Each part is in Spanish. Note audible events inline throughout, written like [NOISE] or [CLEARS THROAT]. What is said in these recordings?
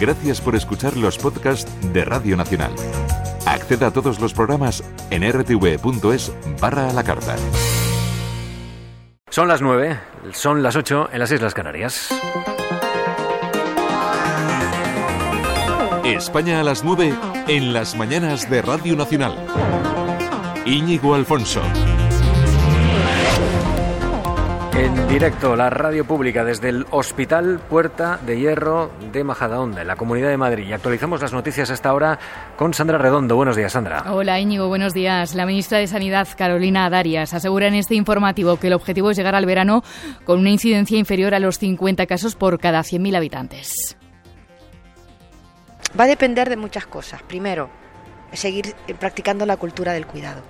Gracias por escuchar los podcasts de Radio Nacional. Acceda a todos los programas en rtv.es barra a la carta. Son las 9, son las 8 en las Islas Canarias. España a las 9 en las mañanas de Radio Nacional. Íñigo Alfonso. En directo, la radio pública desde el Hospital Puerta de Hierro de Majadahonda, en la Comunidad de Madrid. Y actualizamos las noticias hasta ahora con Sandra Redondo. Buenos días, Sandra. Hola, Íñigo. Buenos días. La ministra de Sanidad, Carolina Darias, asegura en este informativo que el objetivo es llegar al verano con una incidencia inferior a los 50 casos por cada 100.000 habitantes. Va a depender de muchas cosas. Primero, seguir practicando la cultura del cuidado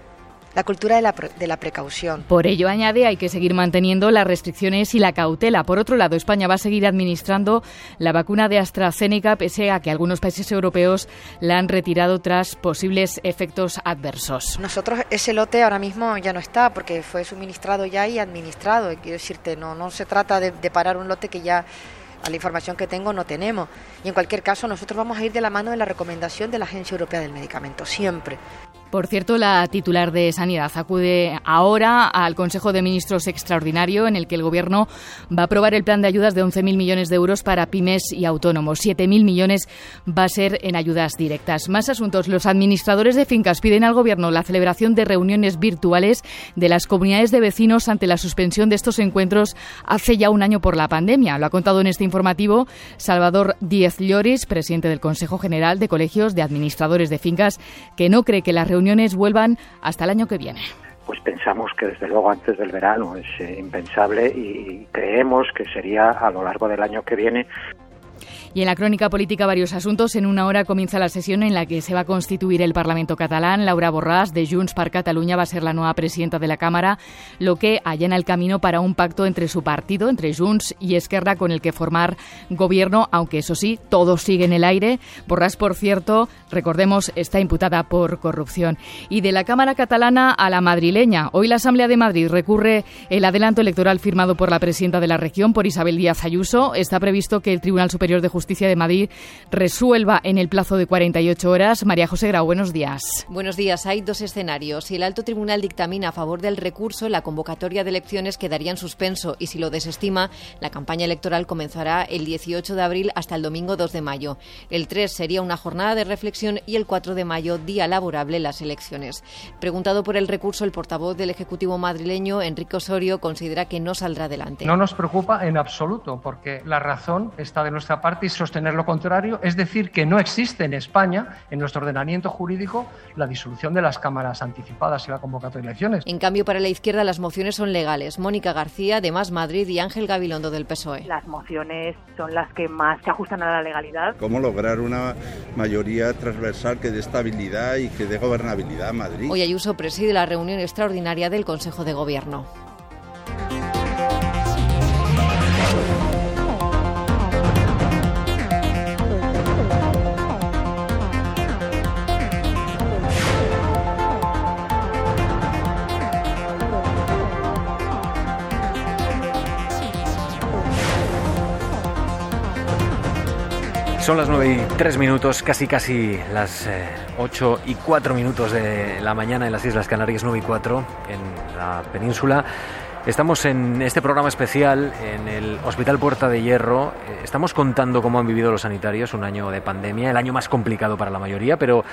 la cultura de la, de la, precaución. Por ello, añade, hay que seguir manteniendo las restricciones y la cautela. Por otro lado, España va a seguir administrando la vacuna de AstraZeneca, pese a que algunos países europeos la han retirado tras posibles efectos adversos. Nosotros ese lote ahora mismo ya no está, porque fue suministrado ya y administrado. Quiero decirte, no, no se trata de, de parar un lote que ya a la información que tengo no tenemos. Y en cualquier caso, nosotros vamos a ir de la mano de la recomendación de la Agencia Europea del Medicamento, siempre. Por cierto, la titular de Sanidad acude ahora al Consejo de Ministros extraordinario en el que el Gobierno va a aprobar el plan de ayudas de 11.000 millones de euros para pymes y autónomos. 7.000 millones va a ser en ayudas directas. Más asuntos. Los administradores de fincas piden al Gobierno la celebración de reuniones virtuales de las comunidades de vecinos ante la suspensión de estos encuentros hace ya un año por la pandemia. Lo ha contado en este informativo Salvador Díez Lloris, presidente del Consejo General de Colegios de Administradores de Fincas, que no cree que las reuniones reuniones vuelvan hasta el año que viene. Pues pensamos que desde luego antes del verano es eh, impensable y creemos que sería a lo largo del año que viene y en la crónica política varios asuntos. En una hora comienza la sesión en la que se va a constituir el Parlamento catalán. Laura Borràs, de Junts per Catalunya, va a ser la nueva presidenta de la Cámara, lo que allana el camino para un pacto entre su partido, entre Junts y Esquerra, con el que formar gobierno, aunque eso sí, todo sigue en el aire. Borràs, por cierto, recordemos, está imputada por corrupción. Y de la Cámara catalana a la madrileña. Hoy la Asamblea de Madrid recurre el adelanto electoral firmado por la presidenta de la región, por Isabel Díaz Ayuso. Está previsto que el Tribunal Superior de Justicia Justicia de Madrid resuelva en el plazo de 48 horas. María José Grau, buenos días. Buenos días. Hay dos escenarios. Si el alto tribunal dictamina a favor del recurso, la convocatoria de elecciones quedaría en suspenso y si lo desestima, la campaña electoral comenzará el 18 de abril hasta el domingo 2 de mayo. El 3 sería una jornada de reflexión y el 4 de mayo, día laborable, las elecciones. Preguntado por el recurso, el portavoz del Ejecutivo madrileño, Enrique Osorio, considera que no saldrá adelante. No nos preocupa en absoluto, porque la razón está de nuestra parte sostener lo contrario, es decir, que no existe en España, en nuestro ordenamiento jurídico, la disolución de las cámaras anticipadas y la convocatoria de elecciones. En cambio, para la izquierda las mociones son legales. Mónica García, de Más Madrid, y Ángel Gabilondo del PSOE. Las mociones son las que más se ajustan a la legalidad. ¿Cómo lograr una mayoría transversal que dé estabilidad y que dé gobernabilidad a Madrid? Hoy Ayuso preside la reunión extraordinaria del Consejo de Gobierno. Son las 9 y 3 minutos, casi casi las 8 eh, y 4 minutos de la mañana en las Islas Canarias, 9 y 4 en la península. Estamos en este programa especial en el Hospital Puerta de Hierro. Eh, estamos contando cómo han vivido los sanitarios un año de pandemia, el año más complicado para la mayoría, pero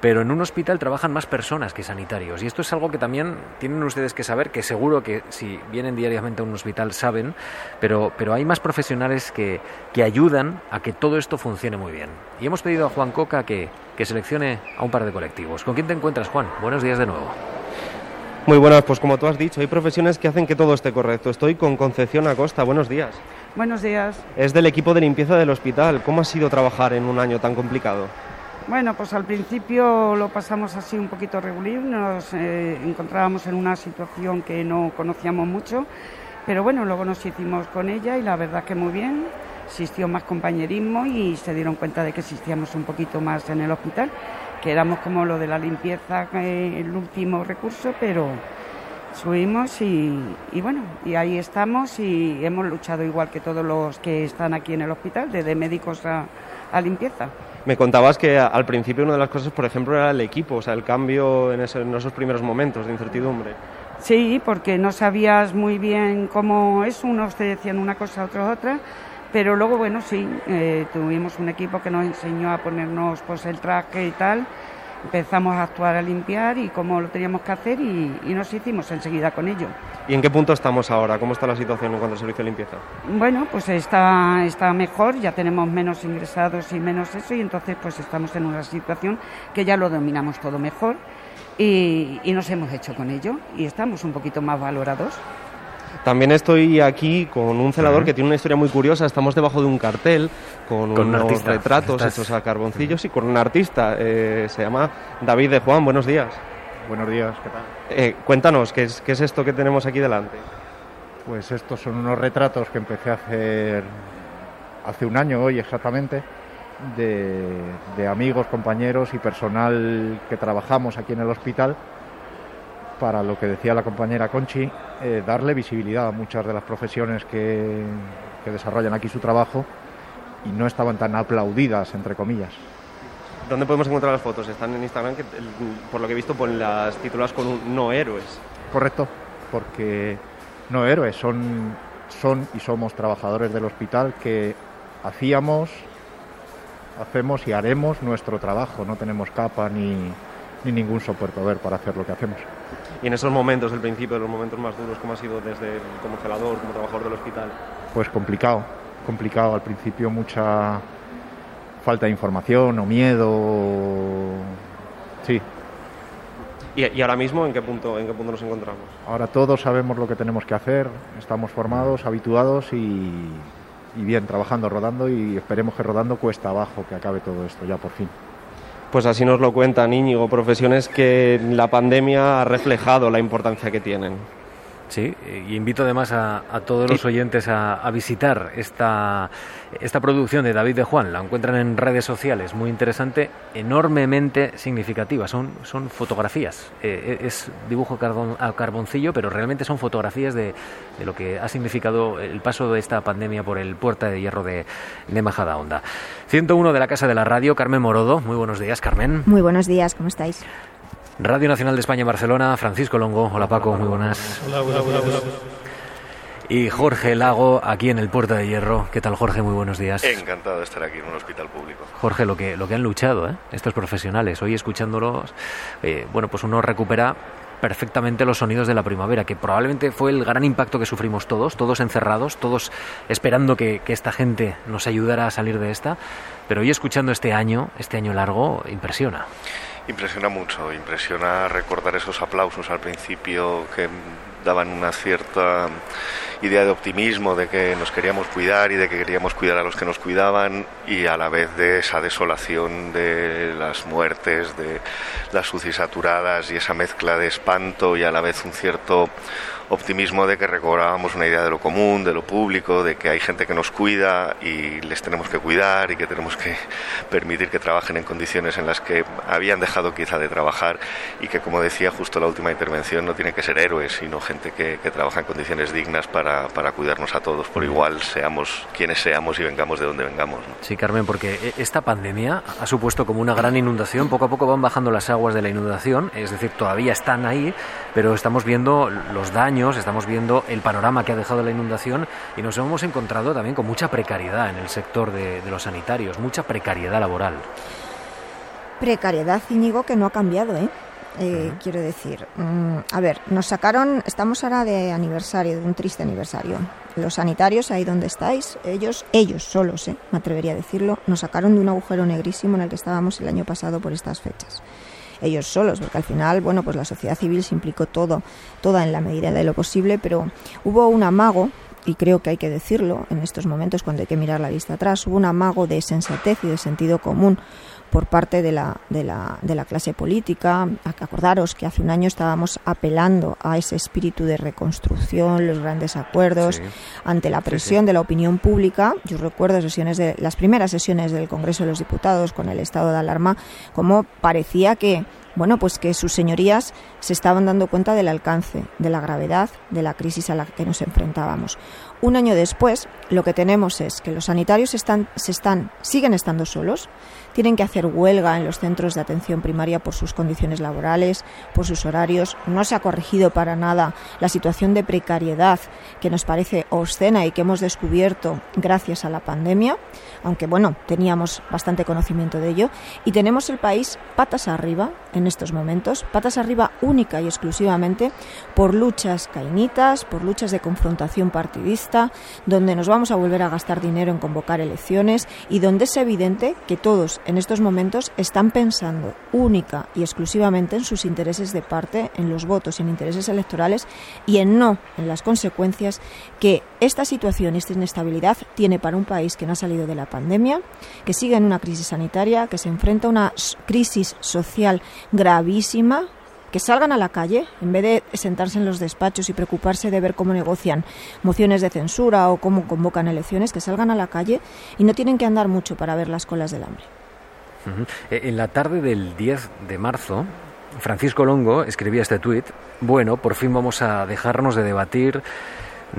pero en un hospital trabajan más personas que sanitarios. Y esto es algo que también tienen ustedes que saber, que seguro que si vienen diariamente a un hospital saben, pero, pero hay más profesionales que, que ayudan a que todo esto funcione muy bien. Y hemos pedido a Juan Coca que, que seleccione a un par de colectivos. ¿Con quién te encuentras, Juan? Buenos días de nuevo. Muy buenas, pues como tú has dicho, hay profesiones que hacen que todo esté correcto. Estoy con Concepción Acosta. Buenos días. Buenos días. Es del equipo de limpieza del hospital. ¿Cómo ha sido trabajar en un año tan complicado? Bueno, pues al principio lo pasamos así un poquito regular, nos eh, encontrábamos en una situación que no conocíamos mucho, pero bueno, luego nos hicimos con ella y la verdad que muy bien, existió más compañerismo y se dieron cuenta de que existíamos un poquito más en el hospital, que éramos como lo de la limpieza, eh, el último recurso, pero subimos y, bueno, y ahí estamos y hemos luchado igual que todos los que están aquí en el hospital, desde médicos a, limpieza. Me contabas que al principio una de las cosas, por ejemplo, era el equipo, o sea, el cambio en, esos primeros momentos de incertidumbre. Sí, porque no sabías muy bien cómo es, unos te decían una cosa, otros otra, pero luego, bueno, sí, eh, tuvimos un equipo que nos enseñó a ponernos pues el traje y tal, empezamos a actuar, a limpiar y cómo lo teníamos que hacer y, nos hicimos enseguida con ello. ¿Y en qué punto estamos ahora? ¿Cómo está la situación en cuanto al servicio de limpieza? Bueno, pues está, está mejor, ya tenemos menos ingresados y menos eso y entonces pues estamos en una situación que ya lo dominamos todo mejor y, y nos hemos hecho con ello y estamos un poquito más valorados. También estoy aquí con un celador que tiene una historia muy curiosa. Estamos debajo de un cartel con, unos retratos hechos a carboncillos y con un artista. Eh, se llama David de Juan. Buenos días. Buenos días, ¿qué tal? Eh, cuéntanos, ¿qué es, ¿qué es esto que tenemos aquí delante? Pues estos son unos retratos que empecé a hacer hace un año hoy exactamente. De, de, amigos, compañeros y personal que trabajamos aquí en el hospital para lo que decía la compañera Conchi, eh, darle visibilidad a muchas de las profesiones que, desarrollan aquí su trabajo y no estaban tan aplaudidas, entre comillas. ¿Dónde podemos encontrar las fotos? Están en Instagram, que por lo que he visto ponen las tituladas con un no héroes. Correcto, porque no héroes, son, son y somos trabajadores del hospital que hacíamos, hacemos y haremos nuestro trabajo, no tenemos capa ni, ni ningún soporte ver para hacer lo que hacemos. Y en esos momentos, el principio de los momentos más duros, ¿cómo ha sido desde como celador, como trabajador del hospital? Pues complicado, complicado. Al principio mucha falta de información o miedo. Sí. ¿Y, ahora mismo en qué, punto, en qué punto nos encontramos? Ahora todos sabemos lo que tenemos que hacer, estamos formados, habituados y, y bien, trabajando, rodando y esperemos que rodando cuesta abajo que acabe todo esto ya por fin. Pues así nos lo cuentan Íñigo, profesiones que la pandemia ha reflejado la importancia que tienen. Sí, y invito además a, todos los oyentes a, visitar esta, esta producción de David de Juan. La encuentran en redes sociales, muy interesante, enormemente significativa. Son, son fotografías, eh, es dibujo a carboncillo, pero realmente son fotografías de, de, lo que ha significado el paso de esta pandemia por el Puerta de Hierro de, de Majada Onda. 101 de la Casa de la Radio, Carmen Morodo. Muy buenos días, Carmen. Muy buenos días, ¿cómo estáis? Radio Nacional de España en Barcelona, Francisco Longo. Hola Paco, muy buenas. Hola, hola, hola, Y Jorge Lago, aquí en el Puerto de Hierro. ¿Qué tal, Jorge? Muy buenos días. Encantado de estar aquí en un hospital público. Jorge, lo que, lo que han luchado ¿eh? estos profesionales, hoy escuchándolos, eh, bueno, pues uno recupera perfectamente los sonidos de la primavera, que probablemente fue el gran impacto que sufrimos todos, todos encerrados, todos esperando que, que, esta gente nos ayudara a salir de esta. Pero hoy escuchando este año, este año largo, impresiona. Impresiona mucho, impresiona recordar esos aplausos al principio que daban una cierta idea de optimismo, de que nos queríamos cuidar y de que queríamos cuidar a los que nos cuidaban y a la vez de esa desolación de las muertes, de las UCI saturadas y esa mezcla de espanto y a la vez un cierto optimismo de que recobrábamos una idea de lo común, de lo público, de que hay gente que nos cuida y les tenemos que cuidar y que tenemos que [LAUGHS] permitir que trabajen en condiciones en las que habían dejado quizá de trabajar y que, como decía justo la última intervención, no tienen que ser héroes, sino gente que, trabaja en condiciones dignas para, para, cuidarnos a todos por igual, seamos quienes seamos y vengamos de donde vengamos. Sí, Carmen, porque esta pandemia ha supuesto como una gran inundación, poco a poco van bajando las aguas de la inundación, es decir, todavía están ahí, pero estamos viendo los daños estamos viendo el panorama que ha dejado la inundación y nos hemos encontrado también con mucha precariedad en el sector de, los sanitarios, mucha precariedad laboral. Precariedad, Íñigo, que no ha cambiado, ¿eh? eh quiero decir, mm, a ver, nos sacaron, estamos ahora de aniversario, de un triste aniversario. Los sanitarios, ahí donde estáis, ellos, ellos solos, ¿eh? me atrevería a decirlo, nos sacaron de un agujero negrísimo en el que estábamos el año pasado por estas fechas ellos solos, porque al final, bueno, pues la sociedad civil se implicó todo, toda en la medida de lo posible, pero hubo un amago y creo que hay que decirlo en estos momentos cuando hay que mirar la vista atrás, hubo un amago de sensatez y de sentido común por parte de la, de la, de la clase política. Acordaros que hace un año estábamos apelando a ese espíritu de reconstrucción, los grandes acuerdos, ante la presión de la opinión pública. Yo recuerdo sesiones de, las primeras sesiones del Congreso de los Diputados con el estado de alarma, como parecía que bueno, pues que sus señorías se estaban dando cuenta del alcance, de la gravedad de la crisis a la que nos enfrentábamos. Un año después, lo que tenemos es que los sanitarios están, se están, siguen estando solos, tienen que hacer huelga en los centros de atención primaria por sus condiciones laborales, por sus horarios. No se ha corregido para nada la situación de precariedad que nos parece obscena y que hemos descubierto gracias a la pandemia, aunque bueno, teníamos bastante conocimiento de ello. Y tenemos el país patas arriba en estos momentos, patas arriba única y exclusivamente por luchas cainitas, por luchas de confrontación partidista, donde nos vamos a volver a gastar dinero en convocar elecciones y donde es evidente que todos en estos momentos están pensando única y exclusivamente en sus intereses de parte, en los votos, en intereses electorales y en no en las consecuencias que esta situación, esta inestabilidad tiene para un país que no ha salido de la pandemia, que sigue en una crisis sanitaria, que se enfrenta a una crisis social gravísima, que salgan a la calle, en vez de sentarse en los despachos y preocuparse de ver cómo negocian mociones de censura o cómo convocan elecciones, que salgan a la calle y no tienen que andar mucho para ver las colas del hambre. Eh, en la tarde del 10 de marzo, Francisco Longo escribía este tuit, bueno, por fin vamos a dejarnos de debatir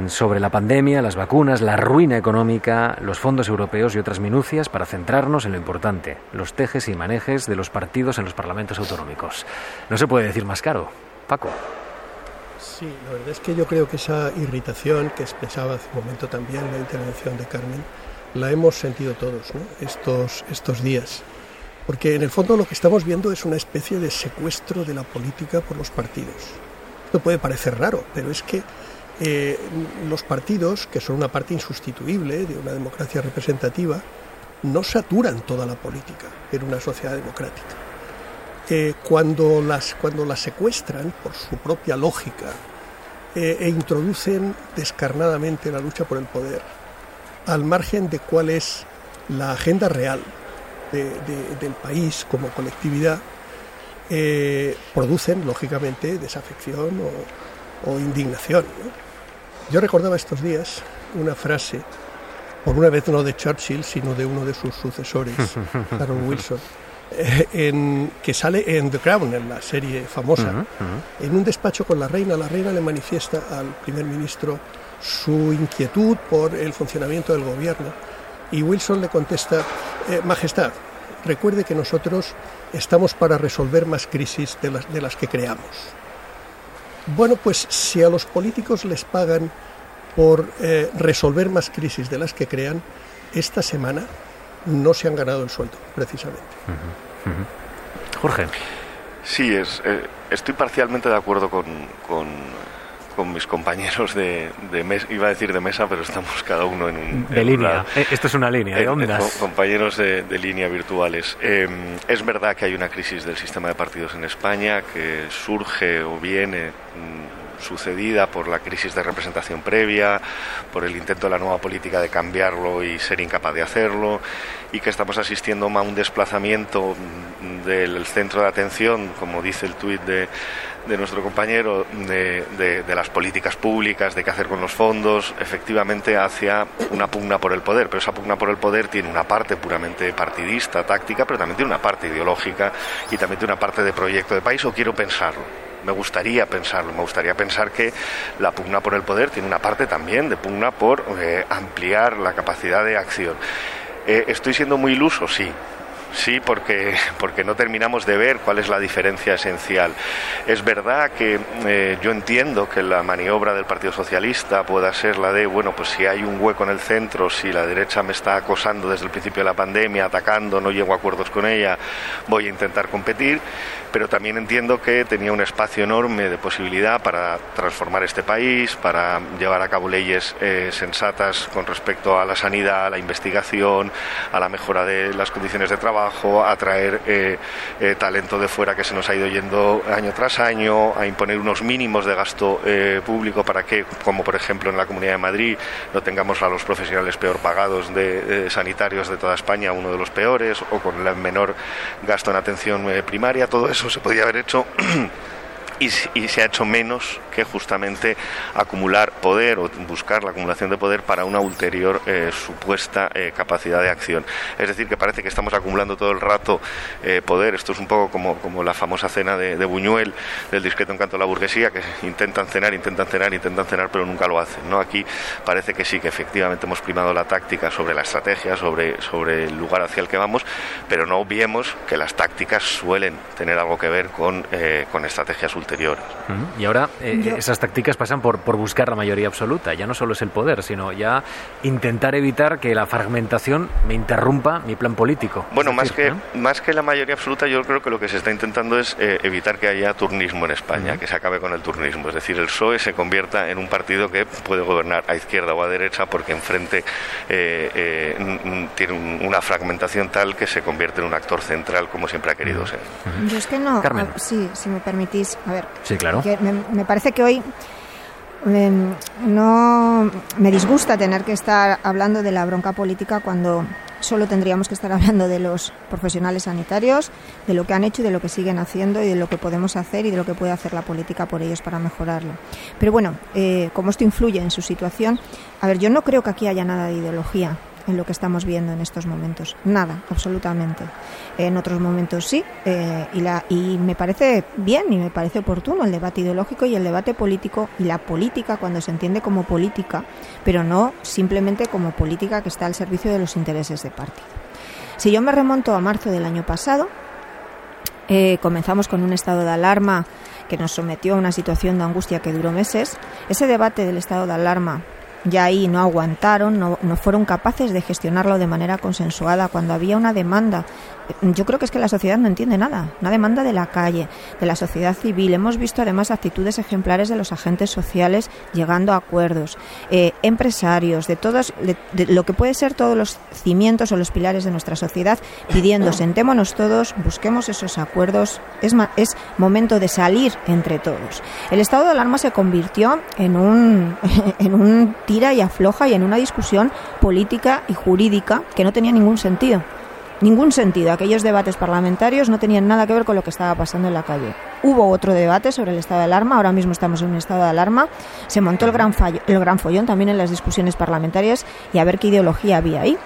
sobre la pandemia, las vacunas, la ruina económica, los fondos europeos y otras minucias para centrarnos en lo importante, los tejes y manejes de los partidos en los parlamentos autonómicos. No se puede decir más caro. Paco. Sí, la verdad es que yo creo que esa irritación que expresaba hace un momento también la intervención de Carmen, la hemos sentido todos estos, estos días. Porque en el fondo lo que estamos viendo es una especie de secuestro de la política por los partidos. Esto puede parecer raro, pero es que eh, los partidos, que son una parte insustituible de una democracia representativa, no saturan toda la política en una sociedad democrática. Eh, cuando, las, cuando las secuestran por su propia lógica eh, e introducen descarnadamente la lucha por el poder, al margen de cuál es la agenda real del país como colectividad eh, producen, lógicamente, desafección o, indignación. Yo recordaba estos días una frase, por una vez no de Churchill, sino de uno de sus sucesores, [LAUGHS] Harold Wilson, eh, en, que sale en The Crown, en la serie famosa, en un despacho con la reina. La reina le manifiesta al primer ministro su inquietud por el funcionamiento del gobierno y Wilson le contesta, eh, Majestad, recuerde que nosotros estamos para resolver más crisis de las, de las que creamos. Bueno, pues si a los políticos les pagan por eh, resolver más crisis de las que crean, esta semana no se han ganado el sueldo, precisamente. Jorge. Sí, es, eh, estoy parcialmente de acuerdo con, con con mis compañeros de, mesa, iba a decir de mesa, pero estamos cada uno en un... De línea, eh, esto es una línea de ondas. compañeros de, línea virtuales. Em, es verdad que hay una crisis del sistema de partidos en España que surge o viene mm, sucedida por la crisis de representación previa, por el intento de la nueva política de cambiarlo y ser incapaz de hacerlo, y que estamos asistiendo a un desplazamiento del centro de atención, como dice el tuit de de nuestro compañero de, las políticas públicas, de qué hacer con los fondos, efectivamente hacia una pugna por el poder. Pero esa pugna por el poder tiene una parte puramente partidista, táctica, pero también tiene una parte ideológica y también tiene una parte de proyecto de país, o quiero pensarlo. Me gustaría pensarlo, me gustaría pensar que la pugna por el poder tiene una parte también de pugna por eh, ampliar la capacidad de acción. Eh, ¿Estoy siendo muy iluso? Sí, Sí, porque, porque no terminamos de ver cuál es la diferencia esencial. Es verdad que eh, yo entiendo que la maniobra del Partido Socialista pueda ser la de, bueno, pues si hay un hueco en el centro, si la derecha me está acosando desde el principio de la pandemia, atacando, no llego a acuerdos con ella, voy a intentar competir, pero también entiendo que tenía un espacio enorme de posibilidad para transformar este país, para llevar a cabo leyes eh, sensatas con respecto a la sanidad, a la investigación, a la mejora de las condiciones de trabajo a atraer eh, eh, talento de fuera que se nos ha ido yendo año tras año, a imponer unos mínimos de gasto eh, público para que, como por ejemplo en la Comunidad de Madrid, no tengamos a los profesionales peor pagados de, sanitarios de toda España, uno de los peores, o con el menor gasto en atención primaria. Todo eso se podía haber hecho [CLEARS THROAT] y, se ha hecho menos que justamente acumular poder o buscar la acumulación de poder para una ulterior eh, supuesta eh, capacidad de acción. Es decir, que parece que estamos acumulando todo el rato eh, poder. Esto es un poco como, como la famosa cena de, Buñuel, del discreto encanto de la burguesía, que intentan cenar, intentan cenar, intentan cenar, pero nunca lo hacen. ¿no? Aquí parece que sí, que efectivamente hemos primado la táctica sobre la estrategia, sobre, sobre el lugar hacia el que vamos, pero no obviemos que las tácticas suelen tener algo que ver con, con estrategias ulteriores. Y ahora esas tácticas pasan por, por buscar la mayoría absoluta. Ya no solo es el poder, sino ya intentar evitar que la fragmentación me interrumpa mi plan político. Bueno, más, que, más que la mayoría absoluta, yo creo que lo que se está intentando es eh, evitar que haya turnismo en España, que se acabe con el turnismo. Es decir, el PSOE se convierta en un partido que puede gobernar a izquierda o a derecha porque enfrente eh, eh, tiene una fragmentación tal que se convierte en un actor central como siempre ha querido ser. Yo es que no. sí, si me permitís. A ver. Sí, claro. me parece que hoy Em, no me disgusta tener que estar hablando de la bronca política cuando solo tendríamos que estar hablando de los profesionales sanitarios, de lo que han hecho y de lo que siguen haciendo y de lo que podemos hacer y de lo que puede hacer la política por ellos para mejorarlo. Pero bueno, eh, como esto influye en su situación, a ver, yo no creo que aquí haya nada de ideología en lo que estamos viendo en estos momentos. Nada, absolutamente. En otros momentos sí, eh, y, me parece bien y me parece oportuno el debate ideológico y el debate político y la política cuando se entiende como política, pero no simplemente como política que está al servicio de los intereses de partido. Si yo me remonto a marzo del año pasado, eh, comenzamos con un estado de alarma que nos sometió a una situación de angustia que duró meses. Ese debate del estado de alarma ya ahí no aguantaron, no, no, fueron capaces de gestionarlo de manera consensuada. Cuando había una demanda yo creo que es que la sociedad no entiende nada. Una demanda de la calle, de la sociedad civil. Hemos visto además actitudes ejemplares de los agentes sociales llegando a acuerdos, eh, empresarios, de todos, de, lo que puede ser todos los cimientos o los pilares de nuestra sociedad, pidiendo [LAUGHS] sentémonos todos, busquemos esos acuerdos. Es, es momento de salir entre todos. El estado de alarma se convirtió en un, [LAUGHS] en un tira y afloja y en una discusión política y jurídica que no tenía ningún sentido ningún sentido. Aquellos debates parlamentarios no tenían nada que ver con lo que estaba pasando en la calle. Hubo otro debate sobre el estado de alarma, ahora mismo estamos en un estado de alarma. Se montó el gran, fallo, el gran follón también en las discusiones parlamentarias y a ver qué ideología había ahí.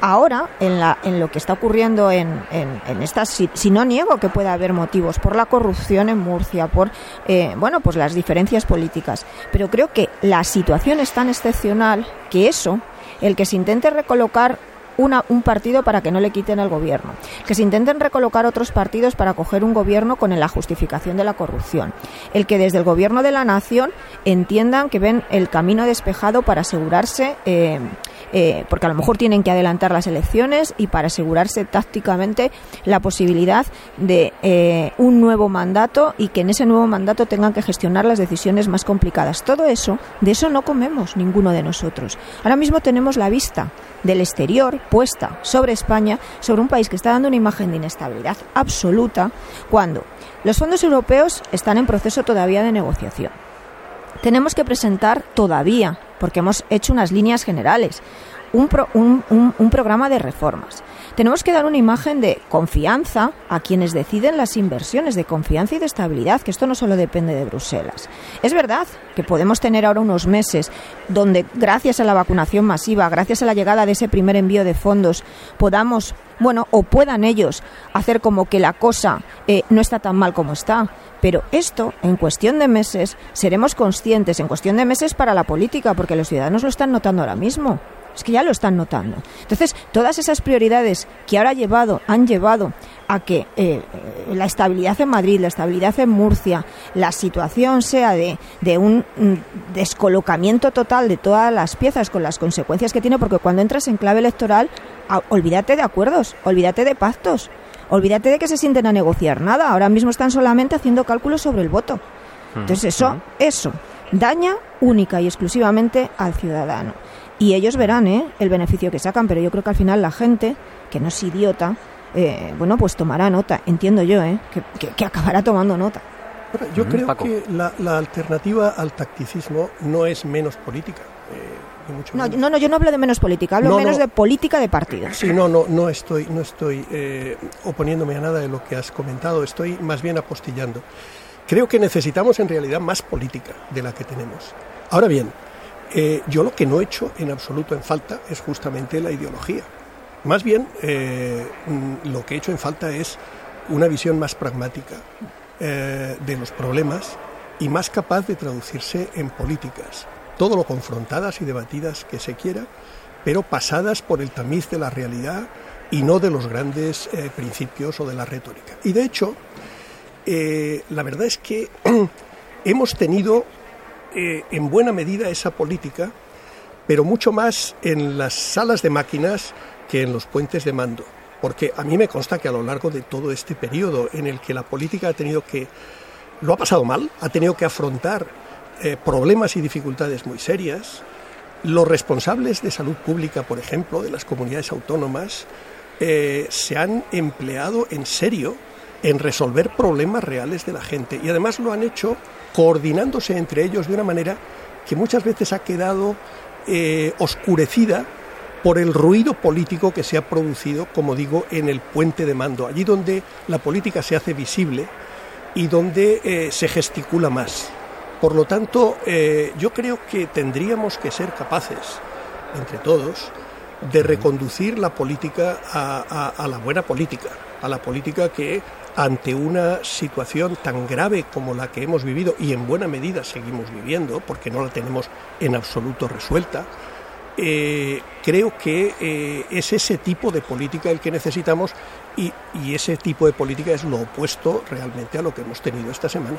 Ahora, en, la, en lo que está ocurriendo en, en, estas, si, no niego que pueda haber motivos por la corrupción en Murcia, por eh, bueno, pues las diferencias políticas, pero creo que la situación es tan excepcional que eso, el que se intente recolocar un partido para que no le quiten el gobierno, que se intenten recolocar otros partidos para coger un gobierno con la justificación de la corrupción, el que desde el gobierno de la nación entiendan que ven el camino despejado para asegurarse eh, eh, porque a lo mejor tienen que adelantar las elecciones y para asegurarse tácticamente la posibilidad de eh, un nuevo mandato y que en ese nuevo mandato tengan que gestionar las decisiones más complicadas. Todo eso, de eso no comemos ninguno de nosotros. Ahora mismo tenemos la vista del exterior puesta sobre España, sobre un país que está dando una imagen de inestabilidad absoluta, cuando los fondos europeos están en proceso todavía de negociación. Tenemos que presentar todavía porque hemos hecho unas líneas generales, un, un, programa de reformas. Tenemos que dar una imagen de confianza a quienes deciden las inversiones, de confianza y de estabilidad, que esto no solo depende de Bruselas. Es verdad que podemos tener ahora unos meses donde, gracias a la vacunación masiva, gracias a la llegada de ese primer envío de fondos, podamos bueno, o puedan ellos hacer como que la cosa eh, no está tan mal como está. Pero esto, en cuestión de meses, seremos conscientes, en cuestión de meses para la política, porque los ciudadanos lo están notando ahora mismo. Es que ya lo están notando. Entonces, todas esas prioridades que ahora llevado, han llevado a que eh, la estabilidad en Madrid, la estabilidad en Murcia, la situación sea de, de un mm, descolocamiento total de todas las piezas con las consecuencias que tiene, porque cuando entras en clave electoral, olvídate de acuerdos, olvídate de pactos, olvídate de que se sienten a negociar nada. Ahora mismo están solamente haciendo cálculos sobre el voto. Entonces eso, eso daña única y exclusivamente al ciudadano. Y ellos verán ¿eh? el beneficio que sacan, pero yo creo que al final la gente, que no es idiota, eh, bueno, pues tomará nota, entiendo yo, ¿eh? que, acabará tomando nota. yo creo que la, alternativa al tacticismo no es menos política. no, no, no, yo no hablo de menos política, hablo menos de política de partido. Sí, no, no, no estoy, no estoy oponiéndome a nada de lo que has comentado, estoy más bien apostillando. creo que necesitamos en realidad más política de la que tenemos. Ahora bien, eh, yo lo que no he hecho en absoluto en falta es justamente la ideología. Más bien, eh, lo que he hecho en falta es una visión más pragmática eh, de los problemas y más capaz de traducirse en políticas, todo lo confrontadas y debatidas que se quiera, pero pasadas por el tamiz de la realidad y no de los grandes principios o de la retórica. Y de hecho, la verdad es que [CLEARS THROAT] hemos tenido eh, en buena medida esa política, pero mucho más en las salas de máquinas que en los puentes de mando. Porque a mí me consta que a lo largo de todo este periodo en el que la política ha tenido que, lo ha pasado mal, ha tenido que afrontar eh, problemas y dificultades muy serias, los responsables de salud pública, por ejemplo, de las comunidades autónomas, eh, se han empleado en serio en resolver problemas reales de la gente y además lo han hecho coordinándose entre ellos de una manera que muchas veces ha quedado eh, oscurecida por el ruido político que se ha producido, como digo, en el puente de mando, allí donde la política se hace visible y donde eh, se gesticula más. Por lo tanto, eh, yo creo que tendríamos que ser capaces, entre todos, de reconducir la política a la buena política, a la política que ante una situación tan grave como la que hemos vivido y en buena medida seguimos viviendo, porque no la tenemos en absoluto resuelta, eh, creo que eh, es ese tipo de política el que necesitamos y, y ese tipo de política es lo opuesto realmente a lo que hemos tenido esta semana.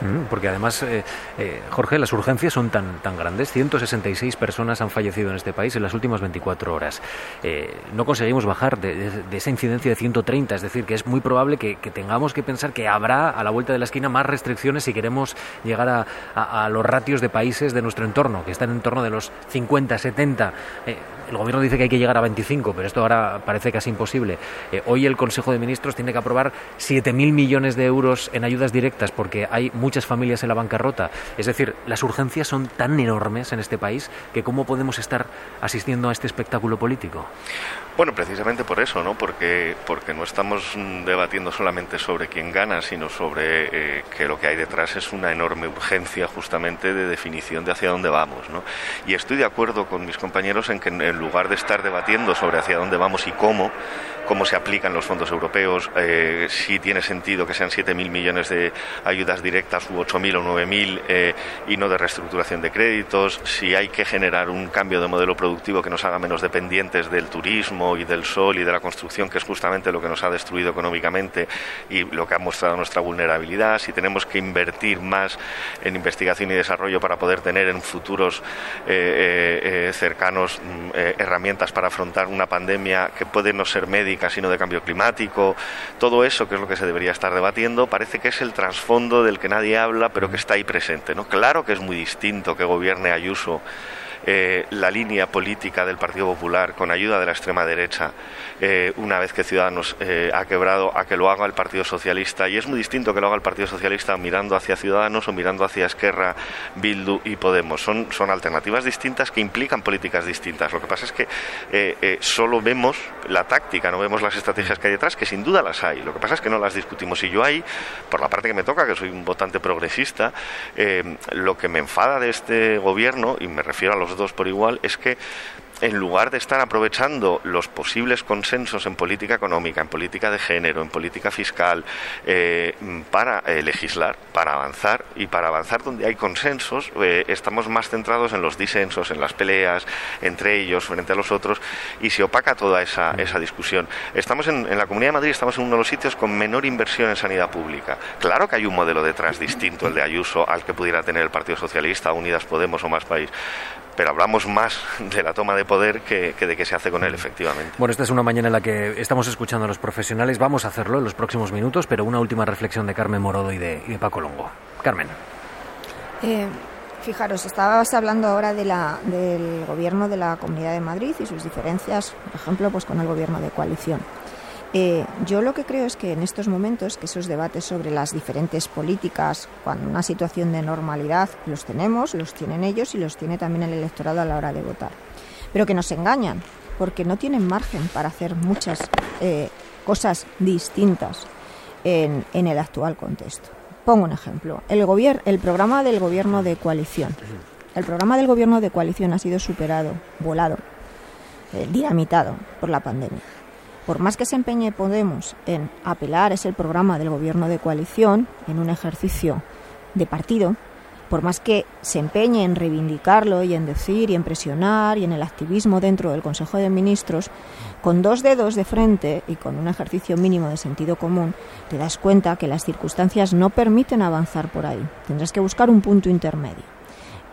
Mm, porque además, eh, eh, Jorge, las urgencias son tan, tan grandes. 166 personas han fallecido en este país en las últimas 24 horas. Eh, no conseguimos bajar de, esa incidencia de 130, es decir, que es muy probable que, tengamos que pensar que habrá a la vuelta de la esquina más restricciones si queremos llegar a, a los ratios de países de nuestro entorno, que están en torno de los 50, 70 el gobierno dice que hay que llegar a 25, pero esto ahora parece casi imposible. Eh, hoy el Consejo de Ministros tiene que aprobar 7.000 millones de euros en ayudas directas porque hay muchas familias en la bancarrota. Es decir, las urgencias son tan enormes en este país que ¿cómo podemos estar asistiendo a este espectáculo político? Bueno, precisamente por eso, ¿no? Porque, porque no estamos debatiendo solamente sobre quién gana, sino sobre eh, que lo que hay detrás es una enorme urgencia justamente de definición de hacia dónde vamos. Y estoy de acuerdo con mis compañeros en que en lugar de estar debatiendo sobre hacia dónde vamos y cómo, cómo se aplican los fondos europeos, eh, si tiene sentido que sean 7.000 millones de ayudas directas u 8.000 o 9.000 eh, y no de reestructuración de créditos, si hay que generar un cambio de modelo productivo que nos haga menos dependientes del turismo y del sol y de la construcción, que es justamente lo que nos ha destruido económicamente y lo que ha mostrado nuestra vulnerabilidad, si tenemos que invertir más en investigación y desarrollo para poder tener en futuros eh, cercanos mm, herramientas para afrontar una pandemia que puede no ser médica, sino de cambio climático, todo eso que es lo que se debería estar debatiendo, parece que es el trasfondo del que nadie habla, pero que está ahí presente. ¿no? Claro que es muy distinto que gobierne Ayuso eh, la línea política del Partido Popular con ayuda de la extrema derecha eh, una vez que Ciudadanos eh, ha quebrado a que lo haga el Partido Socialista y es muy distinto que lo haga el Partido Socialista mirando hacia Ciudadanos o mirando hacia Esquerra, Bildu y Podemos. Son, son alternativas distintas que implican políticas distintas. Lo que pasa es que solo vemos la táctica, no vemos las estrategias que hay detrás, que sin duda las hay. Lo que pasa es que no las discutimos. Y yo ahí, por la parte que me toca, que soy un votante progresista, lo que me enfada de este gobierno, y me refiero a los dos por igual, es que en lugar de estar aprovechando los posibles consensos en política económica, en política de género, en política fiscal, eh, para eh, legislar, para avanzar y para avanzar donde hay consensos, eh, estamos más centrados en los disensos, en las peleas entre ellos frente a los otros y se opaca toda esa, esa discusión. Estamos en la Comunidad de Madrid, estamos en uno de los sitios con menor inversión en sanidad pública. Claro que hay un modelo detrás distinto, el de Ayuso, al que pudiera tener el Partido Socialista, Unidas Podemos o Más País pero hablamos más de la toma de poder que, de qué se hace con él, efectivamente. Bueno, esta es una mañana en la que estamos escuchando a los profesionales, vamos a hacerlo en los próximos minutos, pero una última reflexión de Carmen Morodo y de, Paco Longo. Carmen. Eh, fijaros, estabas hablando ahora de la, del gobierno de la Comunidad de Madrid y sus diferencias, por ejemplo, pues con el gobierno de coalición. Eh, yo lo que creo es que en estos momentos, que esos debates sobre las diferentes políticas, cuando una situación de normalidad los tenemos, los tienen ellos y los tiene también el electorado a la hora de votar, pero que nos engañan, porque no tienen margen para hacer muchas eh, cosas distintas en, el actual contexto. pongo un ejemplo. El, el programa del gobierno de coalición. El programa del gobierno de coalición ha sido superado, volado, eh, dinamitado por la pandemia. Por más que se empeñe Podemos en apelar es el programa del gobierno de coalición en un ejercicio de partido, por más que se empeñe en reivindicarlo y en decir y en presionar y en el activismo dentro del Consejo de Ministros, con dos dedos de frente y con un ejercicio mínimo de sentido común, te das cuenta que las circunstancias no permiten avanzar por ahí. Tendrás que buscar un punto intermedio.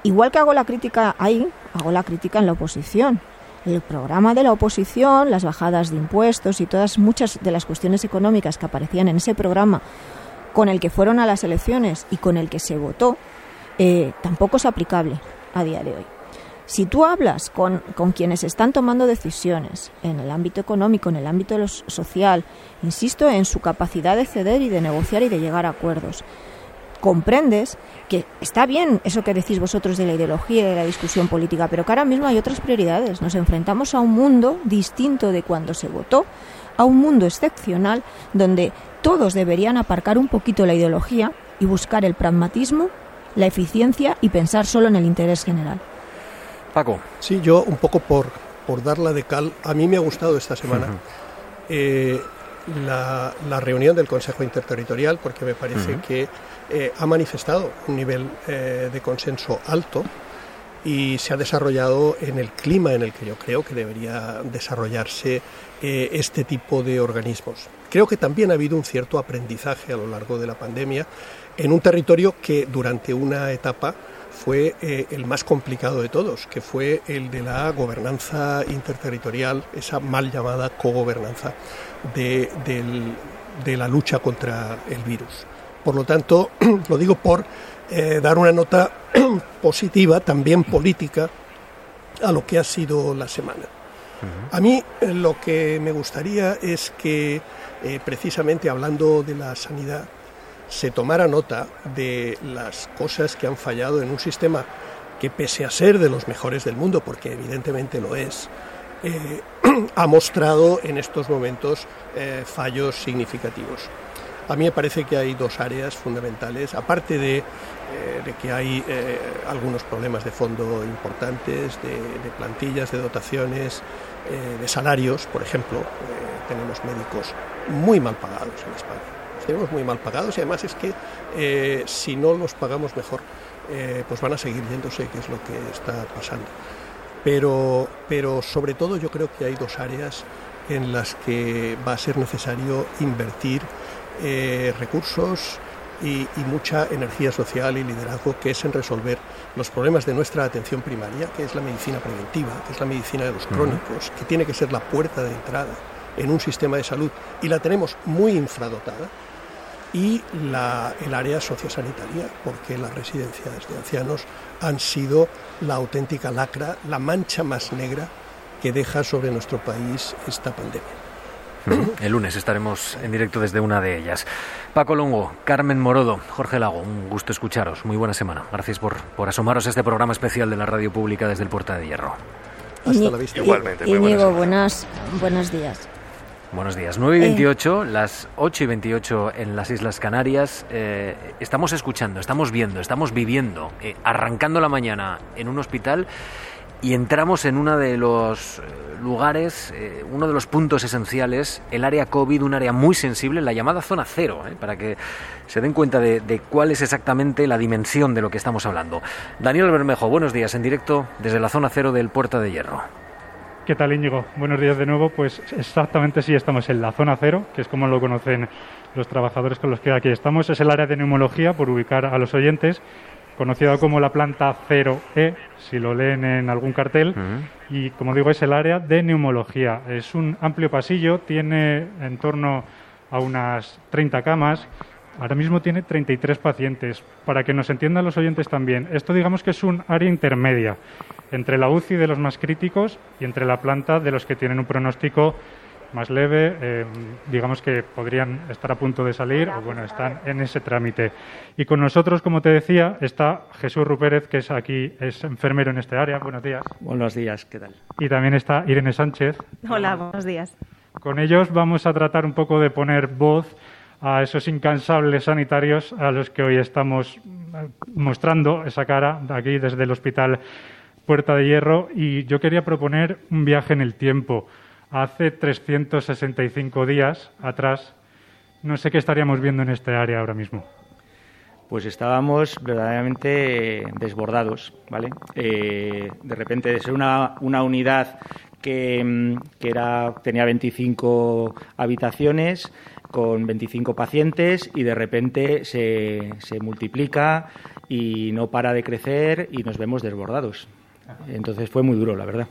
Igual que hago la crítica ahí, hago la crítica en la oposición. El programa de la oposición, las bajadas de impuestos y todas muchas de las cuestiones económicas que aparecían en ese programa con el que fueron a las elecciones y con el que se votó, eh, tampoco es aplicable a día de hoy. Si tú hablas con, con, quienes están tomando decisiones en el ámbito económico, en el ámbito social, insisto en su capacidad de ceder y de negociar y de llegar a acuerdos, comprendes que está bien eso que decís vosotros de la ideología y de la discusión política, pero que ahora mismo hay otras prioridades. Nos enfrentamos a un mundo distinto de cuando se votó, a un mundo excepcional donde todos deberían aparcar un poquito la ideología y buscar el pragmatismo, la eficiencia y pensar solo en el interés general. Paco. Sí, yo un poco por, por darla de cal, a mí me ha gustado esta semana eh, la, la, reunión del Consejo Interterritorial porque me parece que eh, ha manifestado un nivel eh, de consenso alto y se ha desarrollado en el clima en el que yo creo que debería desarrollarse este tipo de organismos. Creo que también ha habido un cierto aprendizaje a lo largo de la pandemia en un territorio que durante una etapa fue eh, el más complicado de todos, que fue el de la gobernanza interterritorial, esa mal llamada cogobernanza de, de la lucha contra el virus. Por lo tanto, [CLEARS THROAT] lo digo por eh, dar una nota [CLEARS THROAT] positiva, también política, a lo que ha sido la semana. A mí eh, lo que me gustaría es que, precisamente hablando de la sanidad, se tomara nota de las cosas que han fallado en un sistema que pese a ser de los mejores del mundo, porque evidentemente lo es, eh, [CLEARS THROAT] ha mostrado en estos momentos eh, fallos significativos. A mí me parece que hay dos áreas fundamentales, aparte de, eh, que hay algunos problemas de fondo importantes, de, plantillas, de dotaciones, de salarios, por ejemplo, tenemos médicos muy mal pagados en España tenemos muy mal pagados y además es que eh, si no los pagamos mejor, eh, pues van a seguir yéndose, que es lo que está pasando. Pero, pero sobre todo yo creo que hay dos áreas en las que va a ser necesario invertir eh, recursos y, y, mucha energía social y liderazgo, que es en resolver los problemas de nuestra atención primaria, que es la medicina preventiva, que es la medicina de los crónicos, que tiene que ser la puerta de entrada en un sistema de salud. Y la tenemos muy infradotada. Y la, el área sociosanitaria, porque las residencias de ancianos han sido la auténtica lacra, la mancha más negra que deja sobre nuestro país esta pandemia. El lunes estaremos en directo desde una de ellas. Paco Longo, Carmen Morodo, Jorge Lago, un gusto escucharos. Muy buena semana. Gracias por, por asomaros a este programa especial de la radio pública desde el Puerta de Hierro. Hasta la vista. Igualmente. Muy buenas, buenos días. Buenos días. 9 y 28, las 8 y 28 en las Islas Canarias. Eh, estamos escuchando, estamos viendo, estamos viviendo, eh, arrancando la mañana en un hospital y entramos en uno de los eh, lugares, uno de los puntos esenciales, el área COVID, un área muy sensible, la llamada zona cero, para que se den cuenta de, de, cuál es exactamente la dimensión de lo que estamos hablando. Daniel Bermejo, buenos días, en directo desde la zona cero del Puerta de Hierro. ¿Qué tal Íñigo? Buenos días de nuevo. Pues exactamente sí, estamos en la zona cero, que es como lo conocen los trabajadores con los que aquí estamos. Es el área de neumología, por ubicar a los oyentes, conocida como la planta 0E, si lo leen en algún cartel. Y como digo, es el área de neumología. Es un amplio pasillo, tiene en torno a unas 30 camas Ahora mismo tiene 33 pacientes. Para que nos entiendan los oyentes también, esto digamos que es un área intermedia entre la UCI de los más críticos y entre la planta de los que tienen un pronóstico más leve, eh, digamos que podrían estar a punto de salir o bueno, están en ese trámite. Y con nosotros, como te decía, está Jesús Rupérez, que es aquí, es enfermero en este área. Buenos días. Buenos días, ¿qué tal? Y también está Irene Sánchez. Hola, buenos días. Con ellos vamos a tratar un poco de poner voz a esos incansables sanitarios a los que hoy estamos eh, mostrando esa cara aquí desde el Hospital Puerta de Hierro. Y yo quería proponer un viaje en el tiempo. Hace 365 días atrás, no sé qué estaríamos viendo en este área ahora mismo. Pues estábamos verdaderamente desbordados, ¿vale? Eh, de repente, de ser una, una unidad que, mm, que, era, tenía 25 habitaciones, con 25 pacientes y de repente se, se multiplica y no para de crecer y nos vemos desbordados. Entonces fue muy duro, la verdad.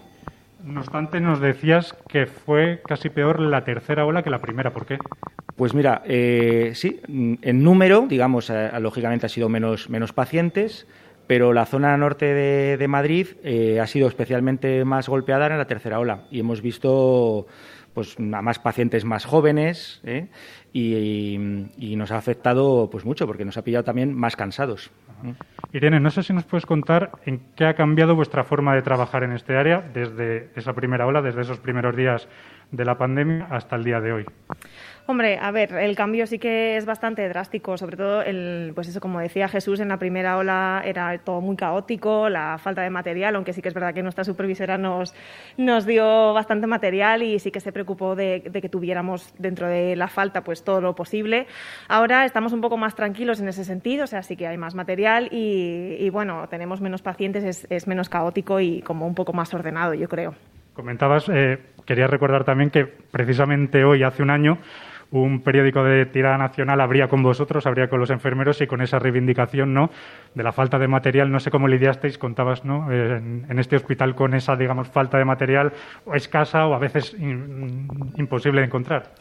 No obstante, nos decías que fue casi peor la tercera ola que la primera. ¿Por qué? Pues mira, eh, sí, en número, digamos, eh, lógicamente ha sido menos, menos pacientes, pero la zona norte de, Madrid eh, ha sido especialmente más golpeada en la tercera ola y hemos visto pues a más pacientes más jóvenes ¿eh? y, nos ha afectado pues mucho porque nos ha pillado también más cansados. Irene, no sé si nos puedes contar en qué ha cambiado vuestra forma de trabajar en este área desde esa primera ola, desde esos primeros días de la pandemia hasta el día de hoy. Hombre, a ver, el cambio sí que es bastante drástico, sobre todo el, pues eso, como decía Jesús, en la primera ola era todo muy caótico, la falta de material, aunque sí que es verdad que nuestra supervisora nos, nos dio bastante material y sí que se preocupó de, que tuviéramos dentro de la falta pues todo lo posible. Ahora estamos un poco más tranquilos en ese sentido, o sea, sí que hay más material y, bueno, tenemos menos pacientes, es, menos caótico y como un poco más ordenado, yo creo. Comentabas, eh, quería recordar también que precisamente hoy, hace un año, un periódico de tirada nacional habría con vosotros, habría con los enfermeros y con esa reivindicación ¿no? de la falta de material. No sé cómo lidiasteis, contabas ¿no? en, este hospital con esa digamos falta de material o escasa o a veces imposible de encontrar.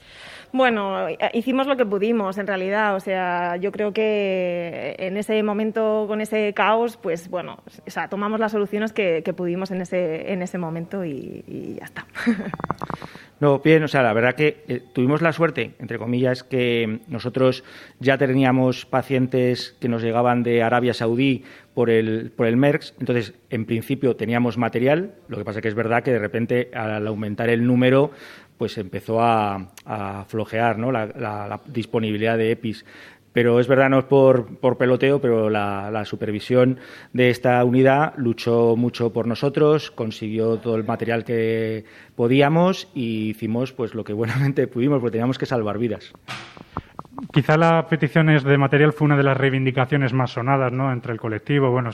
Bueno, hicimos lo que pudimos en realidad. O sea, yo creo que en ese momento, con ese caos, pues bueno, o sea, tomamos las soluciones que, pudimos en ese, en ese momento y, ya está. [LAUGHS] No, bien, o sea, la verdad que eh, tuvimos la suerte, entre comillas, que nosotros ya teníamos pacientes que nos llegaban de Arabia Saudí por el, por el MERX, entonces, en principio, teníamos material, lo que pasa que es verdad que de repente, al aumentar el número, pues empezó a, a flojear ¿no? la, la disponibilidad de EPIs pero es verdad, no es por, por peloteo, pero la, supervisión de esta unidad luchó mucho por nosotros, consiguió todo el material que podíamos y hicimos pues lo que buenamente [LAUGHS] pudimos, porque teníamos que salvar vidas. Quizá la petición de material fue una de las reivindicaciones más sonadas ¿no? entre el colectivo. Bueno,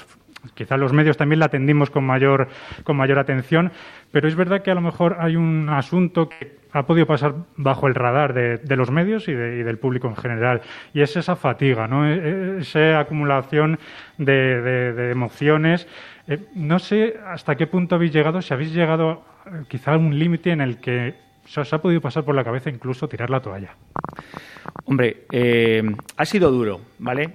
quizá los medios también la atendimos con mayor, con mayor atención, pero es verdad que a lo mejor hay un asunto que ha podido pasar bajo el radar de, los medios y, del público en general, y es esa fatiga, ¿no? E, e, esa acumulación de, emociones. Eh, no sé hasta qué punto habéis llegado, si habéis llegado eh, quizá a un límite en el que se ha podido pasar por la cabeza incluso tirar la toalla. Hombre, eh, ha sido duro, ¿vale?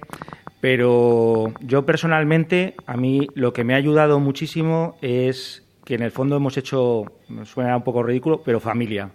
Pero yo personalmente, a mí lo que me ha ayudado muchísimo es que en el fondo hemos hecho, suena un poco ridículo, pero familia.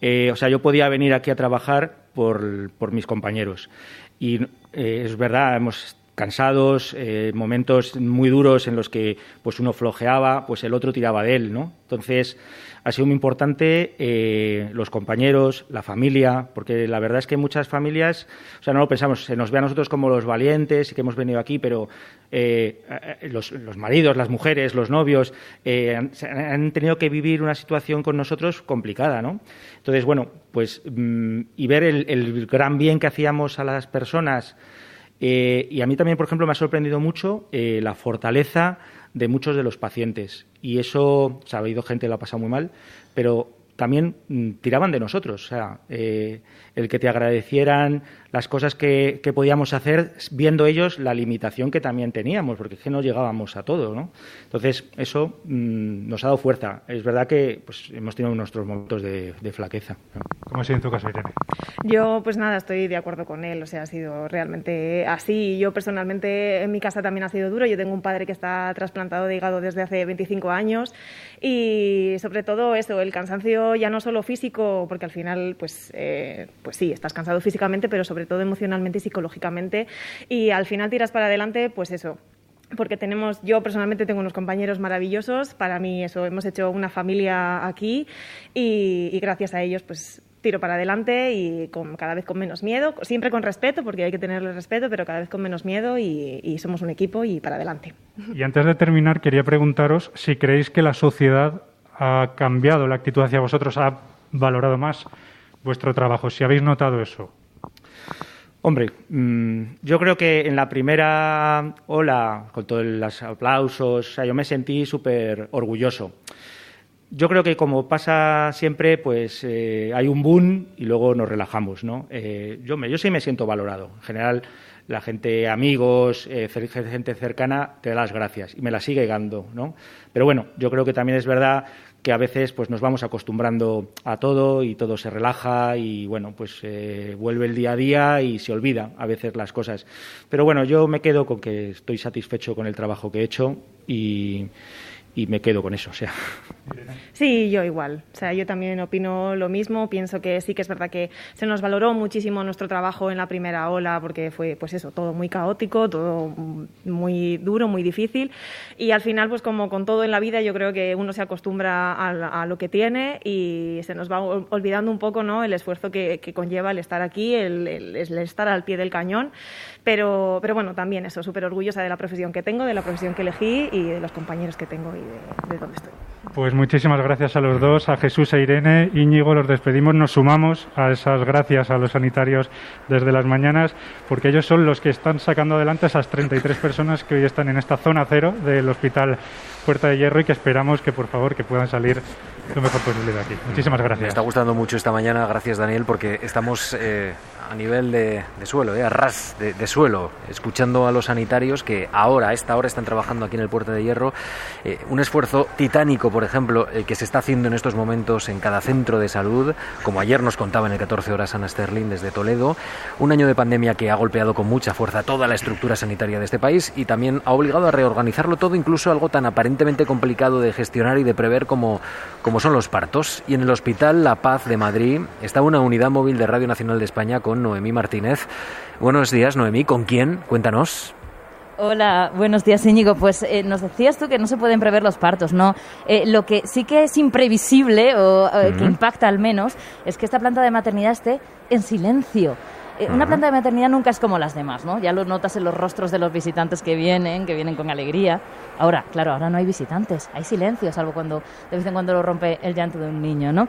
Eh, o sea, yo podía venir aquí a trabajar por, por mis compañeros. Y eh, es verdad, hemos cansados, eh, momentos muy duros en los que pues uno flojeaba, pues el otro tiraba de él, ¿no? Entonces, ha sido muy importante eh, los compañeros, la familia, porque la verdad es que muchas familias, o sea, no lo pensamos, se nos ve a nosotros como los valientes y que hemos venido aquí, pero eh, los, maridos, las mujeres, los novios, han, tenido que vivir una situación con nosotros complicada, ¿no? Entonces, bueno, pues, mm, y ver el gran bien que hacíamos a las personas, eh, y a mí también, por ejemplo, me ha sorprendido mucho eh, la fortaleza de muchos de los pacientes. Y eso, se ha habido gente que lo ha pasado muy mal, pero también mm, tiraban de nosotros. O sea, eh, el que te agradecieran las cosas que, podíamos hacer, viendo ellos la limitación que también teníamos, porque es que no llegábamos a todo. ¿no? Entonces, eso mm, nos ha dado fuerza. Es verdad que pues, hemos tenido nuestros momentos de, flaqueza. ¿Cómo ha sido en tu caso, Irene? Yo, pues nada, estoy de acuerdo con él. O sea, ha sido realmente así. Yo, personalmente, en mi casa también ha sido duro. Yo tengo un padre que está trasplantado de hígado desde hace 25 años y, sobre todo, eso, el cansancio ya no solo físico, porque al final, pues, eh, pues sí, estás cansado físicamente, pero sobre todo emocionalmente y psicológicamente. Y al final tiras para adelante, pues eso, porque tenemos, yo personalmente tengo unos compañeros maravillosos, para mí eso, hemos hecho una familia aquí y, gracias a ellos pues tiro para adelante y con, cada vez con menos miedo, siempre con respeto, porque hay que tenerle respeto, pero cada vez con menos miedo y, somos un equipo y para adelante. Y antes de terminar, quería preguntaros si creéis que la sociedad ha cambiado la actitud hacia vosotros, ha valorado más vuestro trabajo, si habéis notado eso. Hombre, mm, yo creo que en la primera ola, con todos los aplausos, yo me sentí súper orgulloso. Yo creo que como pasa siempre, pues eh, hay un boom y luego nos relajamos, ¿no? Eh, yo, me, yo sí me siento valorado. En general, la gente, amigos, eh, gente cercana, te da las gracias y me la sigue dando, ¿no? Pero bueno, yo creo que también es verdad que a veces pues nos vamos acostumbrando a todo y todo se relaja y bueno pues vuelve el día a día y se olvida a veces las cosas. Pero bueno yo me quedo con que estoy satisfecho con el trabajo que he hecho y y me quedo con eso. O sea. Sí, yo igual. O sea, yo también opino lo mismo. Pienso que sí que es verdad que se nos valoró muchísimo nuestro trabajo en la primera ola porque fue, pues eso, todo muy caótico, todo muy duro, muy difícil. Y al final, pues como con todo en la vida, yo creo que uno se acostumbra a, lo que tiene y se nos va olvidando un poco, ¿no? El esfuerzo que, conlleva el estar aquí, el, el, estar al pie del cañón. Pero, pero bueno, también eso, súper orgullosa de la profesión que tengo, de la profesión que elegí y de los compañeros que tengo de, dónde estoy. Pues muchísimas gracias a los dos, a Jesús e Irene. Íñigo, los despedimos, nos sumamos a esas gracias a los sanitarios desde las mañanas, porque ellos son los que están sacando adelante esas 33 personas que hoy están en esta zona cero del Hospital Puerta de Hierro y que esperamos que, por favor, que puedan salir lo mejor posible de aquí. Muchísimas gracias. Me está gustando mucho esta mañana, gracias Daniel, porque estamos eh, a nivel de, suelo, eh, a ras de, suelo, escuchando a los sanitarios que ahora, a esta hora, están trabajando aquí en el Puerto de Hierro. Eh, un esfuerzo titánico, por ejemplo, el que se está haciendo en estos momentos en cada centro de salud, como ayer nos contaba en el 14 horas Ana Sterling desde Toledo. Un año de pandemia que ha golpeado con mucha fuerza toda la estructura sanitaria de este país y también ha obligado a reorganizarlo todo, incluso algo tan aparentemente complicado de gestionar y de prever como, como son los partos. Y en el Hospital La Paz de Madrid está una unidad móvil de Radio Nacional de España con Noemí Martínez. Buenos días, Noemí. ¿Con quién? Cuéntanos. Hola, buenos días, Íñigo. Pues eh, nos decías tú que no se pueden prever los partos, ¿no? Eh, lo que sí que es imprevisible, o eh, que impacta al menos, es que esta planta de maternidad esté en silencio. Una planta de maternidad nunca es como las demás, ¿no? Ya lo notas en los rostros de los visitantes que vienen, que vienen con alegría. Ahora, claro, ahora no hay visitantes, hay silencio, salvo cuando de vez en cuando lo rompe el llanto de un niño, ¿no?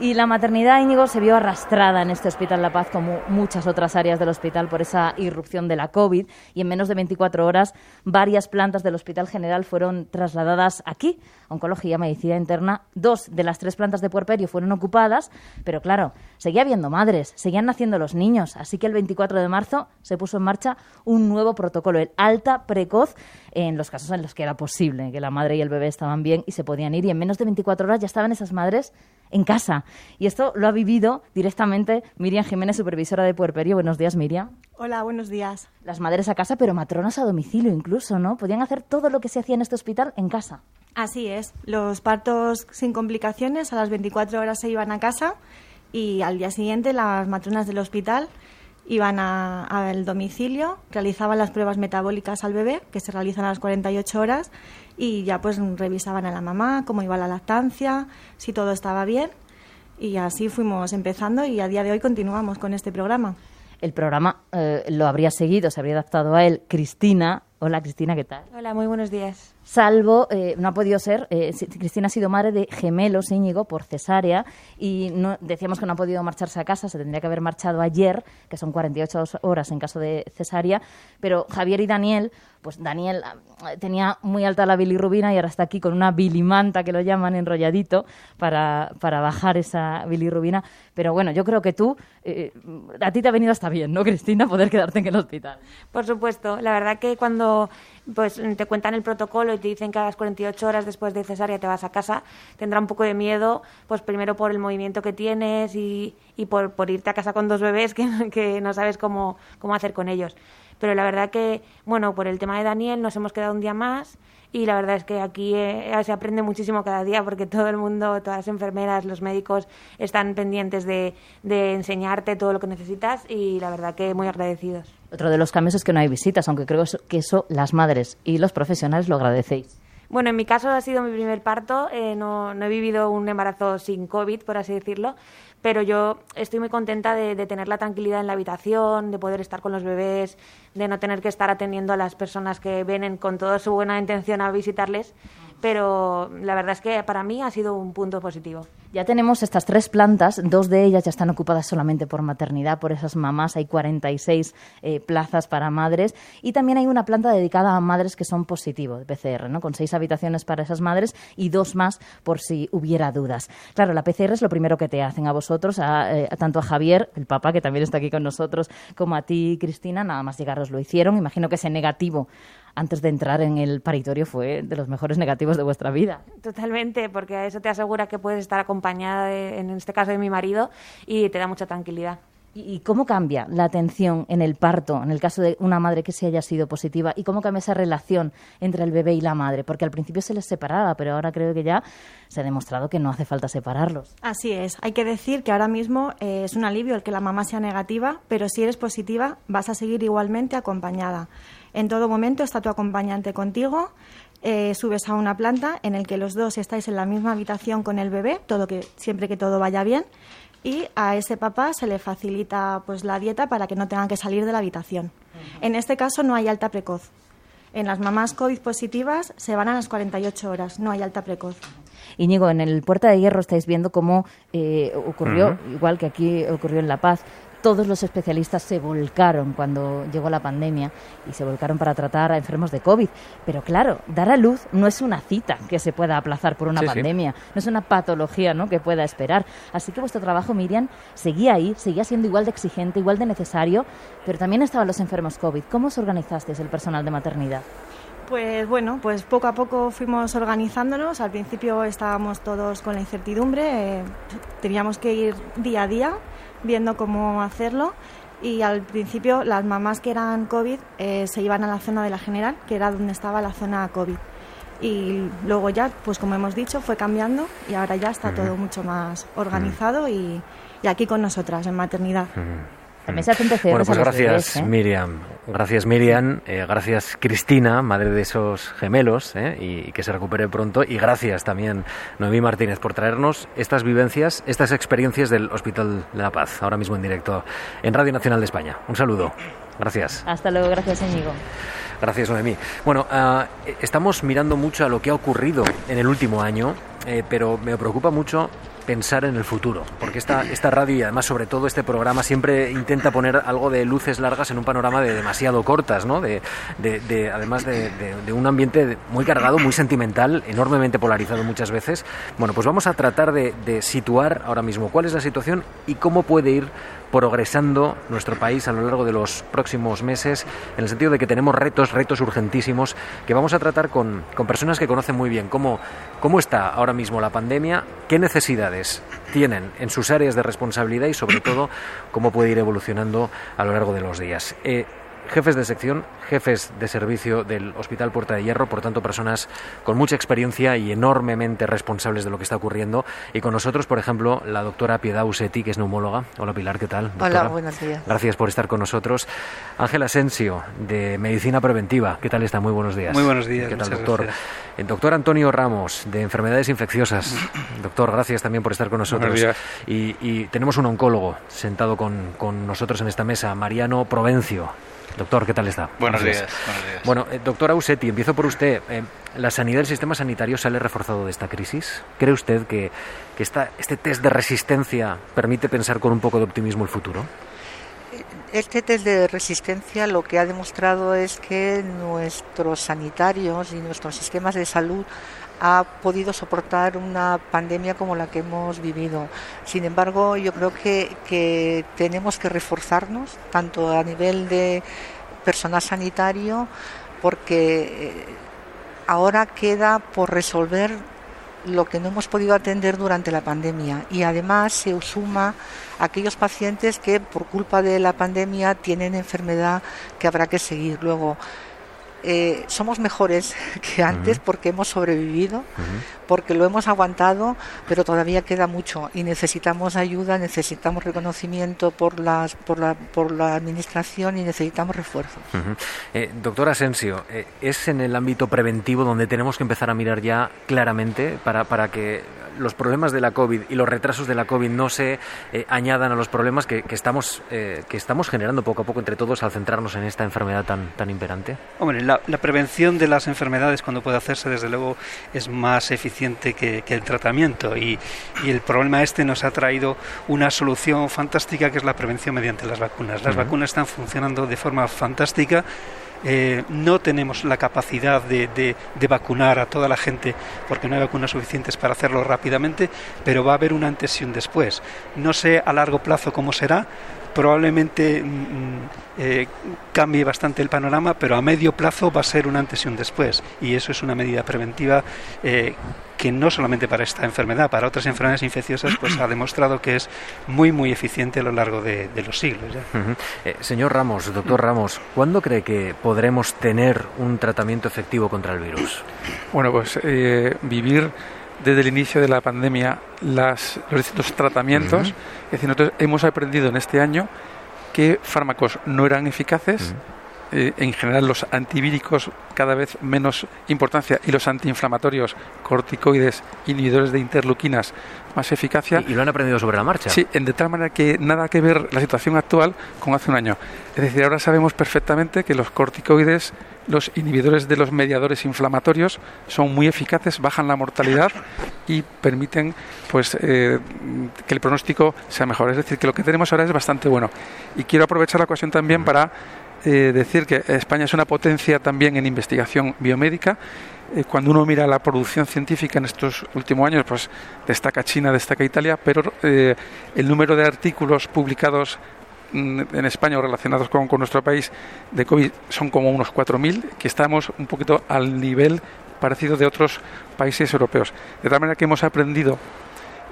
Y la maternidad, Íñigo, se vio arrastrada en este Hospital La Paz, como muchas otras áreas del hospital, por esa irrupción de la COVID. Y en menos de 24 horas, varias plantas del Hospital General fueron trasladadas aquí, Oncología, Medicina Interna. Dos de las tres plantas de puerperio fueron ocupadas, pero claro, seguía habiendo madres, seguían naciendo los niños. Así que el 24 de marzo se puso en marcha un nuevo protocolo, el alta precoz, en los casos en los que era posible, que la madre y el bebé estaban bien y se podían ir. Y en menos de 24 horas ya estaban esas madres en casa. Y esto lo ha vivido directamente Miriam Jiménez, supervisora de puerperio. Buenos días, Miriam. Hola, buenos días. Las madres a casa, pero matronas a domicilio incluso, ¿no? Podían hacer todo lo que se hacía en este hospital en casa. Así es. Los partos sin complicaciones a las 24 horas se iban a casa y al día siguiente las matronas del hospital iban al domicilio, realizaban las pruebas metabólicas al bebé, que se realizan a las 48 horas, y ya pues revisaban a la mamá cómo iba la lactancia, si todo estaba bien y así fuimos empezando y a día de hoy continuamos con este programa. El programa eh, lo habría seguido, se habría adaptado a él Cristina. Hola Cristina, ¿qué tal? Hola, muy buenos días salvo, eh, no ha podido ser, eh, Cristina ha sido madre de gemelos Íñigo por cesárea y no, decíamos que no ha podido marcharse a casa, se tendría que haber marchado ayer, que son 48 horas en caso de cesárea, pero Javier y Daniel, pues Daniel ah, tenía muy alta la bilirrubina y ahora está aquí con una bilimanta que lo llaman enrolladito para, para bajar esa bilirrubina, pero bueno, yo creo que tú, eh, a ti te ha venido hasta bien, ¿no, Cristina, poder quedarte en el hospital? Por supuesto, la verdad que cuando pues te cuentan el protocolo y te dicen que a las 48 horas después de cesárea te vas a casa, tendrá un poco de miedo, pues primero por el movimiento que tienes y, y por, por irte a casa con dos bebés que, que no sabes cómo, cómo hacer con ellos. Pero la verdad que, bueno, por el tema de Daniel nos hemos quedado un día más y la verdad es que aquí eh, se aprende muchísimo cada día porque todo el mundo, todas las enfermeras, los médicos están pendientes de, de enseñarte todo lo que necesitas y la verdad que muy agradecidos. Otro de los cambios es que no hay visitas, aunque creo que eso las madres y los profesionales lo agradecéis. Bueno, en mi caso ha sido mi primer parto, eh, no, no he vivido un embarazo sin COVID, por así decirlo, pero yo estoy muy contenta de, de, tener la tranquilidad en la habitación, de poder estar con los bebés, de no tener que estar atendiendo a las personas que vienen con toda su buena intención a visitarles pero la verdad es que para mí ha sido un punto positivo. Ya tenemos estas tres plantas, dos de ellas ya están ocupadas solamente por maternidad, por esas mamás, hay 46 eh, plazas para madres y también hay una planta dedicada a madres que son positivo de PCR, ¿no? con seis habitaciones para esas madres y dos más por si hubiera dudas. Claro, la PCR es lo primero que te hacen a vosotros, a, eh, tanto a Javier, el papá, que también está aquí con nosotros, como a ti, Cristina, nada más llegaros lo hicieron. Imagino que ese negativo antes de entrar en el paritorio fue de los mejores negativos de vuestra vida. Totalmente, porque eso te asegura que puedes estar acompañada, en este caso de mi marido, y te da mucha tranquilidad. ¿Y cómo cambia la atención en el parto, en el caso de una madre que se haya sido positiva? ¿Y cómo cambia esa relación entre el bebé y la madre? Porque al principio se les separaba, pero ahora creo que ya se ha demostrado que no hace falta separarlos. Así es. Hay que decir que ahora mismo eh, es un alivio el que la mamá sea negativa, pero si eres positiva vas a seguir igualmente acompañada. En todo momento está tu acompañante contigo. Eh, subes a una planta en el que los dos estáis en la misma habitación con el bebé, todo que siempre que todo vaya bien, y a ese papá se le facilita pues la dieta para que no tengan que salir de la habitación. En este caso no hay alta precoz. En las mamás COVID positivas se van a las 48 horas, no hay alta precoz. Íñigo, en el Puerta de Hierro estáis viendo cómo eh, ocurrió, igual que aquí ocurrió en La Paz, todos los especialistas se volcaron cuando llegó la pandemia y se volcaron para tratar a enfermos de COVID. Pero claro, dar a luz no es una cita que se pueda aplazar por una pandemia, no es una patología ¿no? que pueda esperar. Así que vuestro trabajo, Miriam, seguía ahí, seguía siendo igual de exigente, igual de necesario, pero también estaban los enfermos COVID. ¿Cómo os organizasteis el personal de maternidad? Pues bueno, pues poco a poco fuimos organizándonos. Al principio estábamos todos con la incertidumbre, eh, teníamos que ir día a día viendo cómo hacerlo y al principio las mamás que eran COVID eh, se iban a la zona de la general, que era donde estaba la zona COVID. Y luego ya, pues como hemos dicho, fue cambiando y ahora ya está todo mucho más organizado y, aquí con nosotras en maternidad. Bueno, pues gracias ¿eh? Miriam, gracias Miriam, eh, gracias Cristina, madre de esos gemelos, eh, y, que se recupere pronto, y gracias también Noemí Martínez por traernos estas vivencias, estas experiencias del Hospital de la Paz, ahora mismo en directo en Radio Nacional de España. Un saludo, gracias. Hasta luego, gracias Íñigo. Gracias, Noemí. Bueno, ah, estamos mirando mucho a lo que ha ocurrido en el último año, pero me preocupa mucho pensar en el futuro, porque esta, esta radio y además sobre todo este programa siempre intenta poner algo de luces largas en un panorama de demasiado cortas, ¿no? de, de, además de, un ambiente muy cargado, muy sentimental, enormemente polarizado muchas veces. Bueno, pues vamos a tratar de situar ahora mismo cuál es la situación y cómo puede ir progresando nuestro país a lo largo de los próximos meses, en el sentido de que tenemos retos, retos urgentísimos, que vamos a tratar con, con personas que conocen muy bien cómo, cómo está ahora mismo la pandemia, qué necesidades tienen en sus áreas de responsabilidad y sobre todo cómo puede ir evolucionando a lo largo de los días. Eh, jefes de sección, jefes de servicio del Hospital Puerta de Hierro, por tanto personas con mucha experiencia y enormemente responsables de lo que está ocurriendo. Y con nosotros, por ejemplo, la doctora Piedad Usetti, que es neumóloga. Hola Pilar, ¿qué tal? Hola, buenos días. Gracias por estar con nosotros. Ángel Asensio, de Medicina Preventiva. ¿Qué tal está? Muy buenos días. Muy buenos días. ¿Qué tal, doctor? El doctor Antonio Ramos, de Enfermedades Infecciosas. [LAUGHS] doctor, gracias también por estar con nosotros. Y, y, tenemos un oncólogo sentado con, con nosotros en esta mesa, Mariano Provencio. Doctor, ¿qué tal está? Buenos días, Bueno, eh, doctora Usetti, empiezo por usted. Eh, ¿La sanidad del sistema sanitario sale reforzado de esta crisis? ¿Cree usted que, que este test de resistencia permite pensar con un poco de optimismo el futuro? Este test de resistencia lo que ha demostrado es que nuestros sanitarios y nuestros sistemas de salud ha podido soportar una pandemia como la que hemos vivido. Sin embargo, yo creo que, que tenemos que reforzarnos, tanto a nivel de personal sanitario, porque eh, ahora queda por resolver lo que no hemos podido atender durante la pandemia y además se suma aquellos pacientes que por culpa de la pandemia tienen enfermedad que habrá que seguir. Luego, eh, somos mejores [LAUGHS] que antes porque hemos sobrevivido, porque lo hemos aguantado, pero todavía queda mucho y necesitamos ayuda, necesitamos reconocimiento por, las, por, la, por la administración y necesitamos refuerzos. Eh, doctor Asensio, eh, ¿es en el ámbito preventivo donde tenemos que empezar a mirar ya claramente para, para que los problemas de la COVID y los retrasos de la COVID no se eh, añadan a los problemas que, estamos, eh, que estamos generando poco a poco entre todos al centrarnos en esta enfermedad tan, tan imperante? Hombre, la, prevención de las enfermedades cuando puede hacerse, desde luego, es más eficiente que, el tratamiento y, y, el problema este nos ha traído una solución fantástica que es la prevención mediante las vacunas. Las vacunas están funcionando de forma fantástica eh, no tenemos la capacidad de, vacunar a toda la gente porque no hay vacunas suficientes para hacerlo rápidamente, pero va a haber un antes y un después. No sé a largo plazo cómo será, probablemente mm, mm, eh, cambie bastante el panorama, pero a medio plazo va a ser un antes y un después. Y eso es una medida preventiva eh, que no solamente para esta enfermedad, para otras enfermedades infecciosas, pues ha demostrado que es muy, muy eficiente a lo largo de, los siglos. Eh, señor Ramos, doctor Ramos, ¿cuándo cree que podremos tener un tratamiento efectivo contra el virus? Bueno, pues vivir desde el inicio de la pandemia las, los distintos tratamientos. Es decir, nosotros hemos aprendido en este año que fármacos no eran eficaces. Eh, en general los antivíricos cada vez menos importancia y los antiinflamatorios, corticoides, inhibidores de interleuquinas más eficacia. ¿Y, lo han aprendido sobre la marcha? Sí, en de tal manera que nada que ver la situación actual con hace un año. Es decir, ahora sabemos perfectamente que los corticoides los inhibidores de los mediadores inflamatorios son muy eficaces, bajan la mortalidad y permiten pues eh, que el pronóstico sea mejor. Es decir, que lo que tenemos ahora es bastante bueno. Y quiero aprovechar la ocasión también para eh, decir que España es una potencia también en investigación biomédica. Eh, cuando uno mira la producción científica en estos últimos años, pues destaca China, destaca Italia, pero el número de artículos publicados Mm, en España o relacionados con, nuestro país de COVID son como unos 4.000, que estamos un poquito al nivel parecido de otros países europeos. De tal manera que hemos aprendido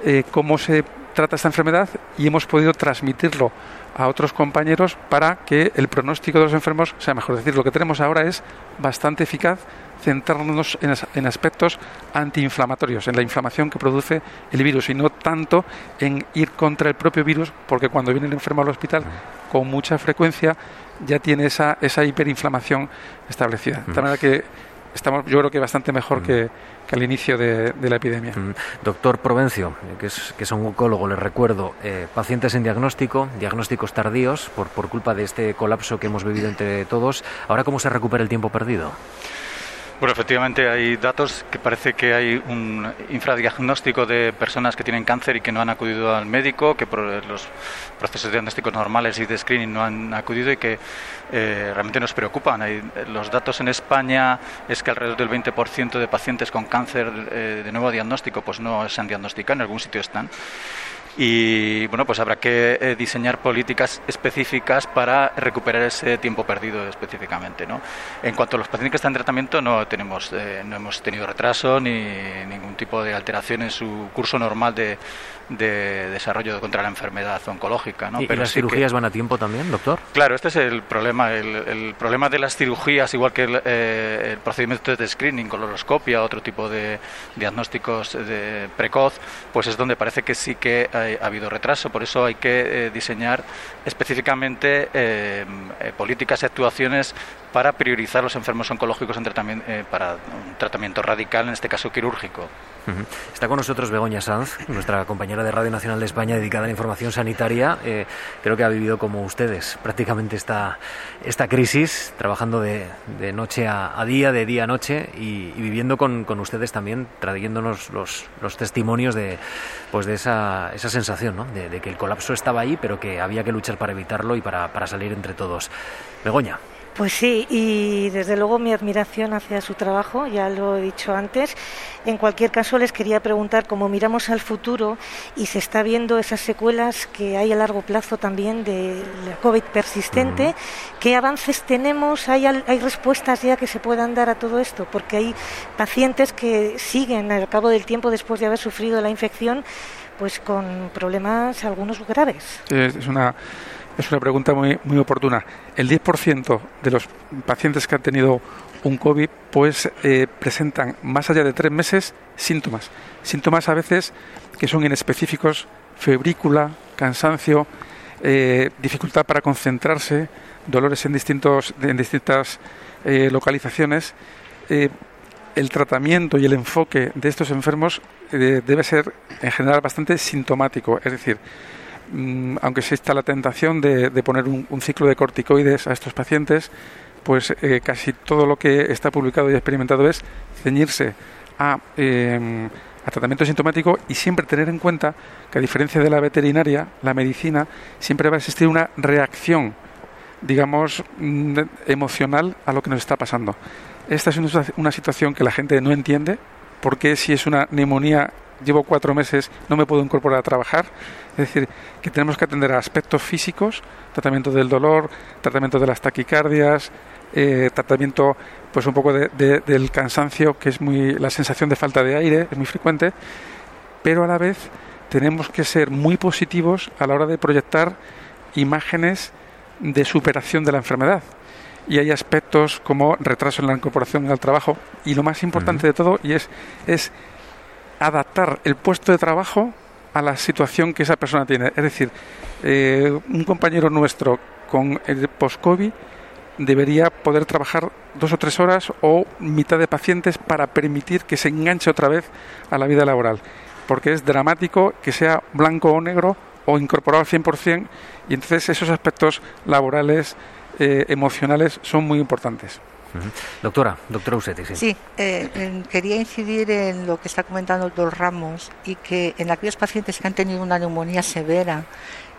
eh, cómo se trata esta enfermedad y hemos podido transmitirlo a otros compañeros para que el pronóstico de los enfermos sea mejor. Es decir, lo que tenemos ahora es bastante eficaz centrarnos en, aspectos antiinflamatorios, en la inflamación que produce el virus y no tanto en ir contra el propio virus, porque cuando viene el enfermo al hospital con mucha frecuencia ya tiene esa, esa hiperinflamación establecida. De manera que estamos, yo creo que bastante mejor que, al inicio de, la epidemia. Doctor Provencio, que es, que es un oncólogo, les recuerdo, eh, pacientes en diagnóstico, diagnósticos tardíos por, por culpa de este colapso que hemos vivido entre todos. Ahora, ¿cómo se recupera el tiempo perdido? Bueno, efectivamente hay datos que parece que hay un infradiagnóstico de personas que tienen cáncer y que no han acudido al médico, que por los procesos diagnósticos normales y de screening no han acudido y que eh, realmente nos preocupan. Hay, los datos en España es que alrededor del 20% de pacientes con cáncer eh, de nuevo diagnóstico pues no se han diagnosticado, en algún sitio están y bueno, pues habrá que eh, diseñar políticas específicas para recuperar ese tiempo perdido específicamente. ¿no? En cuanto a los pacientes que están en tratamiento, no, tenemos, eh, no hemos tenido retraso ni ningún tipo de alteración en su curso normal de, de desarrollo contra la enfermedad oncológica. ¿no? ¿Y, las cirugías van a tiempo también, doctor? Claro, este es el problema. El, problema de las cirugías, igual que el, eh, procedimiento de screening, coloroscopia, otro tipo de diagnósticos de precoz, pues es donde parece que sí que ha habido retraso. Por eso hay que eh, diseñar específicamente eh, políticas y actuaciones para priorizar los enfermos oncológicos en tratamiento, para un tratamiento radical, en este caso quirúrgico. Está con nosotros Begoña Sanz, nuestra compañera de Radio Nacional de España dedicada a la información sanitaria. Eh, creo que ha vivido como ustedes prácticamente esta, esta crisis, trabajando de, noche a, día, de día a noche y, viviendo con, ustedes también, trayéndonos los, los testimonios de, pues de esa, esa sensación, ¿no? de, que el colapso estaba ahí, pero que había que luchar para evitarlo y para, para salir entre todos. Begoña. Pues sí, y desde luego mi admiración hacia su trabajo, ya lo he dicho antes. En cualquier caso, les quería preguntar, cómo miramos al futuro y se está viendo esas secuelas que hay a largo plazo también de la COVID persistente, ¿qué avances tenemos? ¿Hay, ¿Hay respuestas ya que se puedan dar a todo esto? Porque hay pacientes que siguen al cabo del tiempo después de haber sufrido la infección, pues con problemas algunos graves. es una es una pregunta muy, muy oportuna. El 10% de los pacientes que han tenido un COVID pues eh, presentan más allá de tres meses síntomas. Síntomas a veces que son inespecíficos, febrícula, cansancio, eh, dificultad para concentrarse, dolores en, distintos, en distintas eh, localizaciones. el tratamiento y el enfoque de estos enfermos debe ser en general bastante sintomático, es decir, aunque exista la tentación de, poner un ciclo de corticoides a estos pacientes, pues eh, casi todo lo que está publicado y experimentado es ceñirse a, em, a, tratamiento sintomático y siempre tener en cuenta que a diferencia de la veterinaria, la medicina siempre va a existir una reacción, digamos, mm, emocional a lo que nos está pasando. Esta es una situación que la gente no entiende, porque si es una neumonía llevo cuatro meses, no me puedo incorporar a trabajar. Es decir, que tenemos que atender a aspectos físicos, tratamiento del dolor, tratamiento de las taquicardias, eh, tratamiento pues un poco del cansancio, que es muy la sensación de falta de aire, es muy frecuente, pero a la vez tenemos que ser muy positivos a la hora de proyectar imágenes de superación de la enfermedad. Y hay aspectos como retraso en la incorporación al trabajo y lo más importante de todo y es, es adaptar el puesto de trabajo a la situación que esa persona tiene. Es decir, eh, un compañero nuestro con el post-COVID debería poder trabajar dos o tres horas o mitad de pacientes para permitir que se enganche otra vez a la vida laboral. Porque es dramático que sea blanco o negro o incorporado al 100% y entonces esos aspectos laborales, eh, emocionales son muy importantes. Doctora, doctora Usetti. Sí, sí eh, quería incidir en lo que está comentando el doctor Ramos y que en aquellos pacientes que han tenido una neumonía severa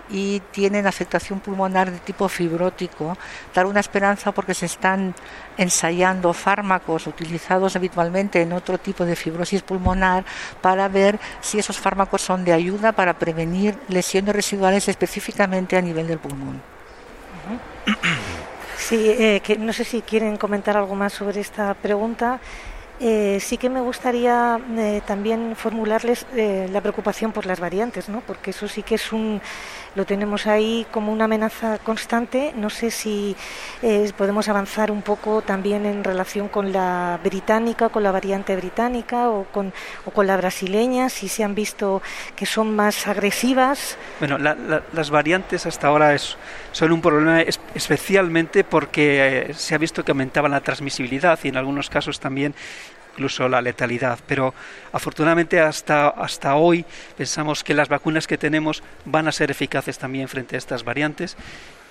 y tienen afectación pulmonar de tipo fibrótico, dar una esperanza porque se están ensayando fármacos utilizados habitualmente en otro tipo de fibrosis pulmonar para ver si esos fármacos son de ayuda para prevenir lesiones residuales específicamente a nivel del pulmón. [CLEARS THROAT] [CLEARS THROAT] Sí, eh, que no sé si quieren comentar algo más sobre esta pregunta. Eh, sí que me gustaría eh, también formularles la preocupación por las variantes, ¿no? porque eso sí que es un, lo tenemos ahí como una amenaza constante. No sé si podemos avanzar un poco también en relación con la británica, con la variante británica o con, o con la brasileña, si se han visto que son más agresivas. Bueno, las variantes hasta ahora es son un problema especialmente porque eh, se ha visto que aumentaba la transmisibilidad y en algunos casos también incluso la letalidad. Pero afortunadamente hasta, hasta hoy pensamos que las vacunas que tenemos van a ser eficaces también frente a estas variantes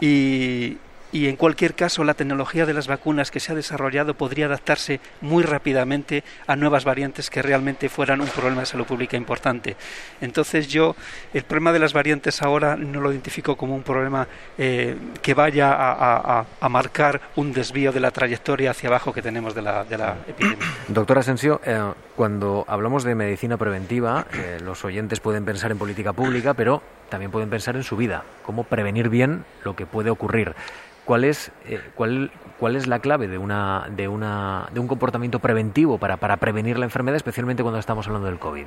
y, y en cualquier caso la tecnología de las vacunas que se ha desarrollado podría adaptarse muy rápidamente a nuevas variantes que realmente fueran un problema de salud pública importante. Entonces yo el problema de las variantes ahora no lo identifico como un problema eh, que vaya a, marcar un desvío de la trayectoria hacia abajo que tenemos de la, de la epidemia. Doctor Asensio, eh, cuando hablamos de medicina preventiva, eh, los oyentes pueden pensar en política pública, pero también pueden pensar en su vida, cómo prevenir bien lo que puede ocurrir. ¿Cuál es, eh, cuál, cuál es la clave de, una, de, una, de un comportamiento preventivo para, para prevenir la enfermedad, especialmente cuando estamos hablando del COVID?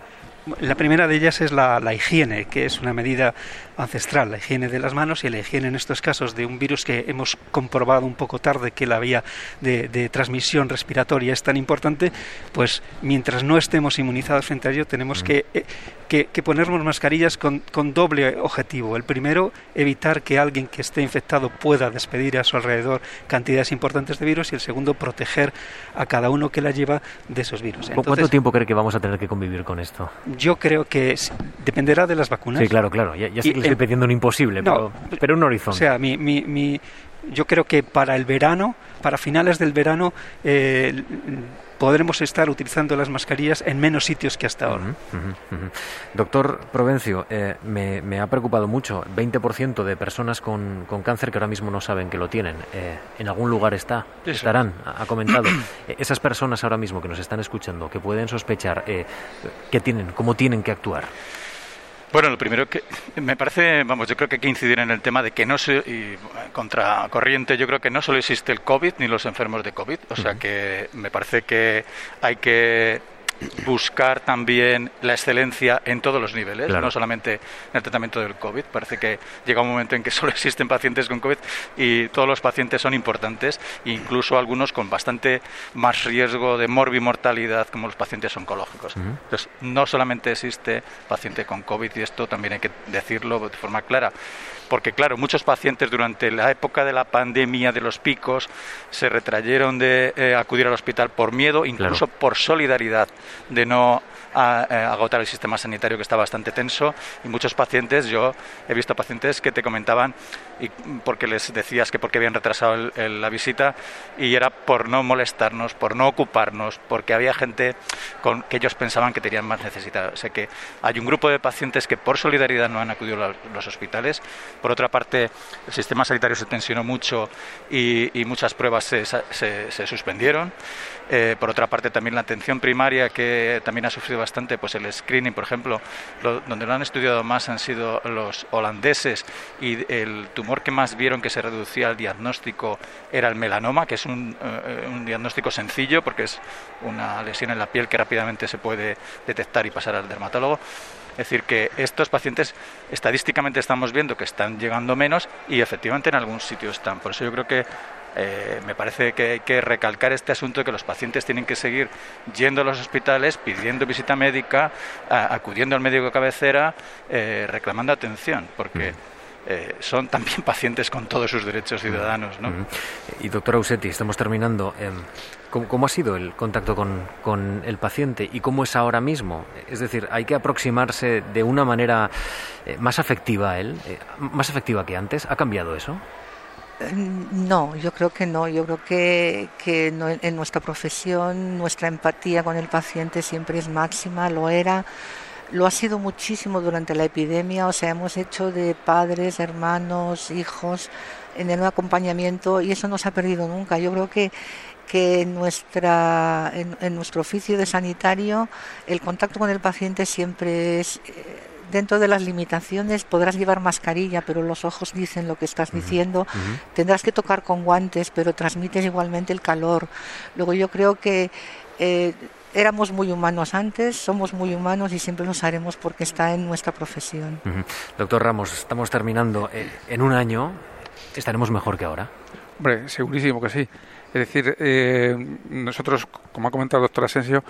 La primera de ellas es la, higiene, que es una medida ancestral, la higiene de las manos y la higiene en estos casos de un virus que hemos comprobado un poco tarde que la vía de, transmisión respiratoria es tan importante, pues mientras no estemos inmunizados frente a ello tenemos que, eh, que, ponernos mascarillas con, con, doble objetivo. El primero, evitar que alguien que esté infectado pueda despedir a su alrededor cantidades importantes de virus y el segundo, proteger a cada uno que la lleva de esos virus. ¿Cuánto tiempo cree que vamos a tener que convivir con esto? Yo creo que dependerá de las vacunas. Sí, claro, claro. Ya, sé que le estoy pidiendo un imposible, pero, pero, un horizonte. O sea, mi, mi, mi, yo creo que para el verano, para finales del verano, eh, podremos estar utilizando las mascarillas en menos sitios que hasta ahora. Doctor Provencio, eh, me, ha preocupado mucho. 20% de personas con, cáncer que ahora mismo no saben que lo tienen. Eh, en algún lugar está, estarán, ha comentado. [CLEARS THROAT] Eh, esas personas ahora mismo que nos están escuchando, que pueden sospechar, ¿qué tienen? ¿Cómo tienen que actuar? Bueno, lo primero que [LAUGHS] me parece, vamos, yo creo que hay que incidir en el tema de que no se, y contracorriente, yo creo que no solo existe el COVID ni los enfermos de COVID, o sea que me parece que hay que buscar también la excelencia en todos los niveles, no solamente en el tratamiento del COVID. Parece que llega un momento en que [LAUGHS] solo existen pacientes con COVID y todos los pacientes son importantes, incluso algunos con bastante más riesgo de morbimortalidad como los pacientes oncológicos. Entonces, no solamente existe paciente con COVID y esto también hay que decirlo de forma clara porque claro, muchos pacientes durante la época de la pandemia de los picos se retrayeron de eh, acudir al hospital por miedo, incluso por solidaridad de no a, eh, agotar el sistema sanitario que está bastante tenso y muchos pacientes, yo he visto pacientes que te comentaban y porque les decías que porque habían retrasado la visita y era por no molestarnos, por no ocuparnos, porque había gente con que ellos pensaban que tenían más necesidad. O sea que hay un grupo de pacientes que por solidaridad no han acudido a los hospitales. Por otra parte, el sistema sanitario se tensionó mucho y, muchas pruebas se, suspendieron. Eh, por otra parte, también la atención primaria, que también ha sufrido bastante, pues el screening, por ejemplo, donde lo han estudiado más han sido los holandeses y el tumor que más vieron que se reducía al diagnóstico era el melanoma, que es un, eh, un diagnóstico sencillo porque es una lesión en la piel que rápidamente se puede detectar y pasar al dermatólogo. Es decir, que estos pacientes estadísticamente estamos viendo que están llegando menos y efectivamente en algún sitio están. Por eso yo creo que eh, me parece que hay que recalcar este asunto de que los pacientes tienen que seguir yendo a los hospitales, pidiendo visita médica, acudiendo al médico cabecera, eh, reclamando atención, porque... Eh, son también [LAUGHS] pacientes con todos sus derechos ciudadanos. ¿no? Y doctora Usetti, estamos terminando. Em, ¿Cómo, ha sido el contacto con, con, el paciente y cómo es ahora mismo? Es decir, hay que aproximarse de una manera más afectiva a él, más afectiva que antes. ¿Ha cambiado eso? No, yo creo que no. Yo creo que, que en nuestra profesión nuestra empatía con el paciente siempre es máxima, lo era. Lo ha sido muchísimo durante la epidemia, o sea, hemos hecho de padres, hermanos, hijos en el acompañamiento y eso no se ha perdido nunca. Yo creo que que en, nuestra, en, nuestro oficio de sanitario el contacto con el paciente siempre es eh, dentro de las limitaciones podrás llevar mascarilla, pero los ojos dicen lo que estás diciendo. Tendrás que tocar con guantes, pero transmites igualmente el calor. Luego yo creo que eh, éramos muy humanos antes, somos muy humanos y siempre lo haremos porque está en nuestra profesión. Doctor Ramos, estamos terminando. Eh, en un año estaremos mejor que ahora. Hombre, segurísimo que sí. Es decir, eh, nosotros, como ha comentado el doctor Asensio,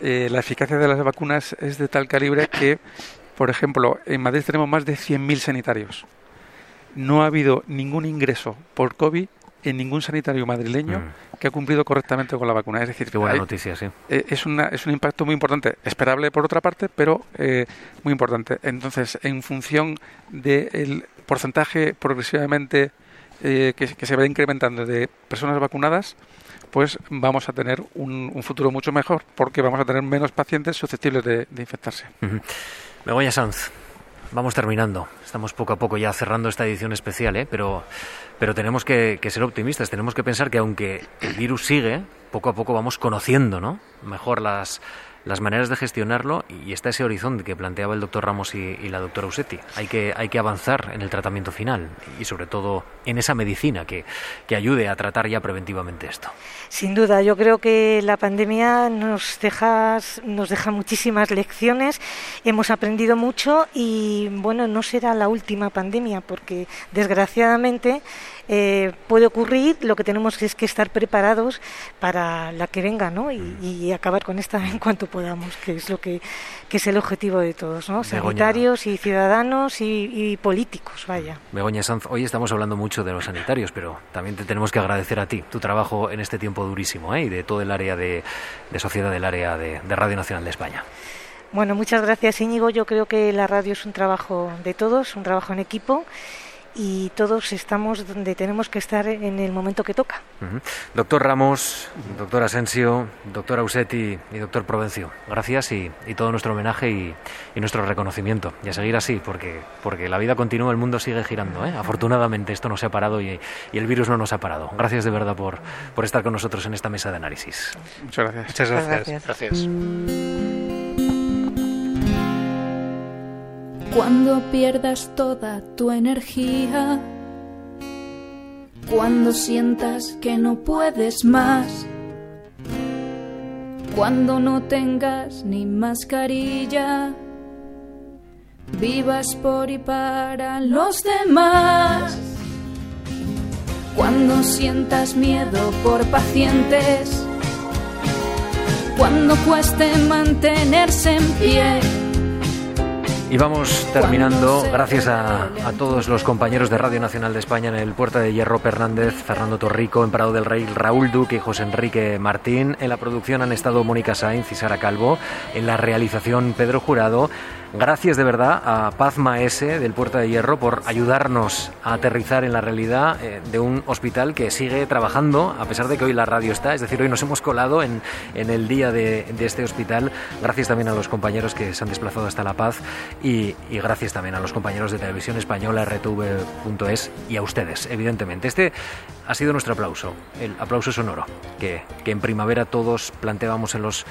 la eficacia de las vacunas es de tal calibre que por ejemplo, en Madrid tenemos más de 100.000 sanitarios. No ha habido ningún ingreso por COVID en ningún sanitario madrileño mm. que ha cumplido correctamente con la vacuna. Es decir, Qué buena noticia, sí. Eh, es, una, es un impacto muy importante, esperable por otra parte, pero eh, muy importante. Entonces, en función del porcentaje progresivamente eh, que, se va incrementando de personas vacunadas, pues vamos a tener un, futuro mucho mejor, porque vamos a tener menos pacientes susceptibles de, infectarse. Begoña Sanz, vamos terminando. Estamos poco a poco ya cerrando esta edición especial, ¿eh? pero, pero tenemos que, que, ser optimistas. Tenemos que pensar que aunque el virus sigue, poco a poco vamos conociendo ¿no? mejor las, las maneras de gestionarlo y está ese horizonte que planteaba el doctor Ramos y, la doctora Usetti. Hay que, hay que avanzar en el tratamiento final y sobre todo en esa medicina que, que ayude a tratar ya preventivamente esto. Sin duda, yo creo que la pandemia nos deja, nos deja muchísimas lecciones, hemos aprendido mucho y bueno, no será la última pandemia porque desgraciadamente eh, puede ocurrir, lo que tenemos es que estar preparados para la que venga ¿no? y, mm. acabar con esta en cuanto podamos, que es lo que, que es el objetivo de todos, ¿no? sanitarios y ciudadanos y, políticos, vaya. Begoña Sanz, hoy estamos hablando mucho de los sanitarios, pero también te tenemos que agradecer a ti tu trabajo en este tiempo durísimo ¿eh? y de todo el área de, de sociedad del área de, de Radio Nacional de España. Bueno, muchas gracias Íñigo. Yo creo que la radio es un trabajo de todos, un trabajo en equipo y todos estamos donde tenemos que estar en el momento que toca. Doctor Ramos, doctor Asensio, doctor Ausetti y doctor Provencio, gracias y, todo nuestro homenaje y, nuestro reconocimiento. Y a seguir así, porque, porque la vida continúa, el mundo sigue girando. ¿eh? Afortunadamente esto no se ha parado y, el virus no nos ha parado. Gracias de verdad por, por estar con nosotros en esta mesa de análisis. Muchas gracias. Muchas gracias. gracias. Cuando pierdas toda tu energía, cuando sientas que no puedes más, Cuando no tengas ni mascarilla, vivas por y para los demás. Cuando sientas miedo por pacientes, cuando cueste mantenerse en pie y vamos terminando, gracias a, todos los compañeros de Radio Nacional de España en el Puerta de Hierro, Fernández, Fernando Torrico, en Prado del Rey, Raúl Duque y José Enrique Martín. En la producción han estado Mónica Sainz y Sara Calvo. En la realización, Pedro Jurado. Gracias de verdad a Paz Maese del Puerta de Hierro por ayudarnos a aterrizar en la realidad eh, de un hospital que sigue trabajando, a pesar de que hoy la radio está. Es decir, hoy nos hemos colado en, el día de, este hospital. Gracias también a los compañeros que se han desplazado hasta La Paz y, gracias también a los compañeros de Televisión Española, RTV.es y a ustedes, evidentemente. Este ha sido nuestro aplauso, el aplauso sonoro que, que en primavera todos planteábamos en los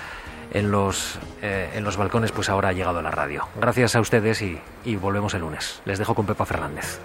en los, eh, en los balcones, pues ahora ha llegado la radio. Gracias a ustedes y, y volvemos el lunes. Les dejo con Pepa Fernández.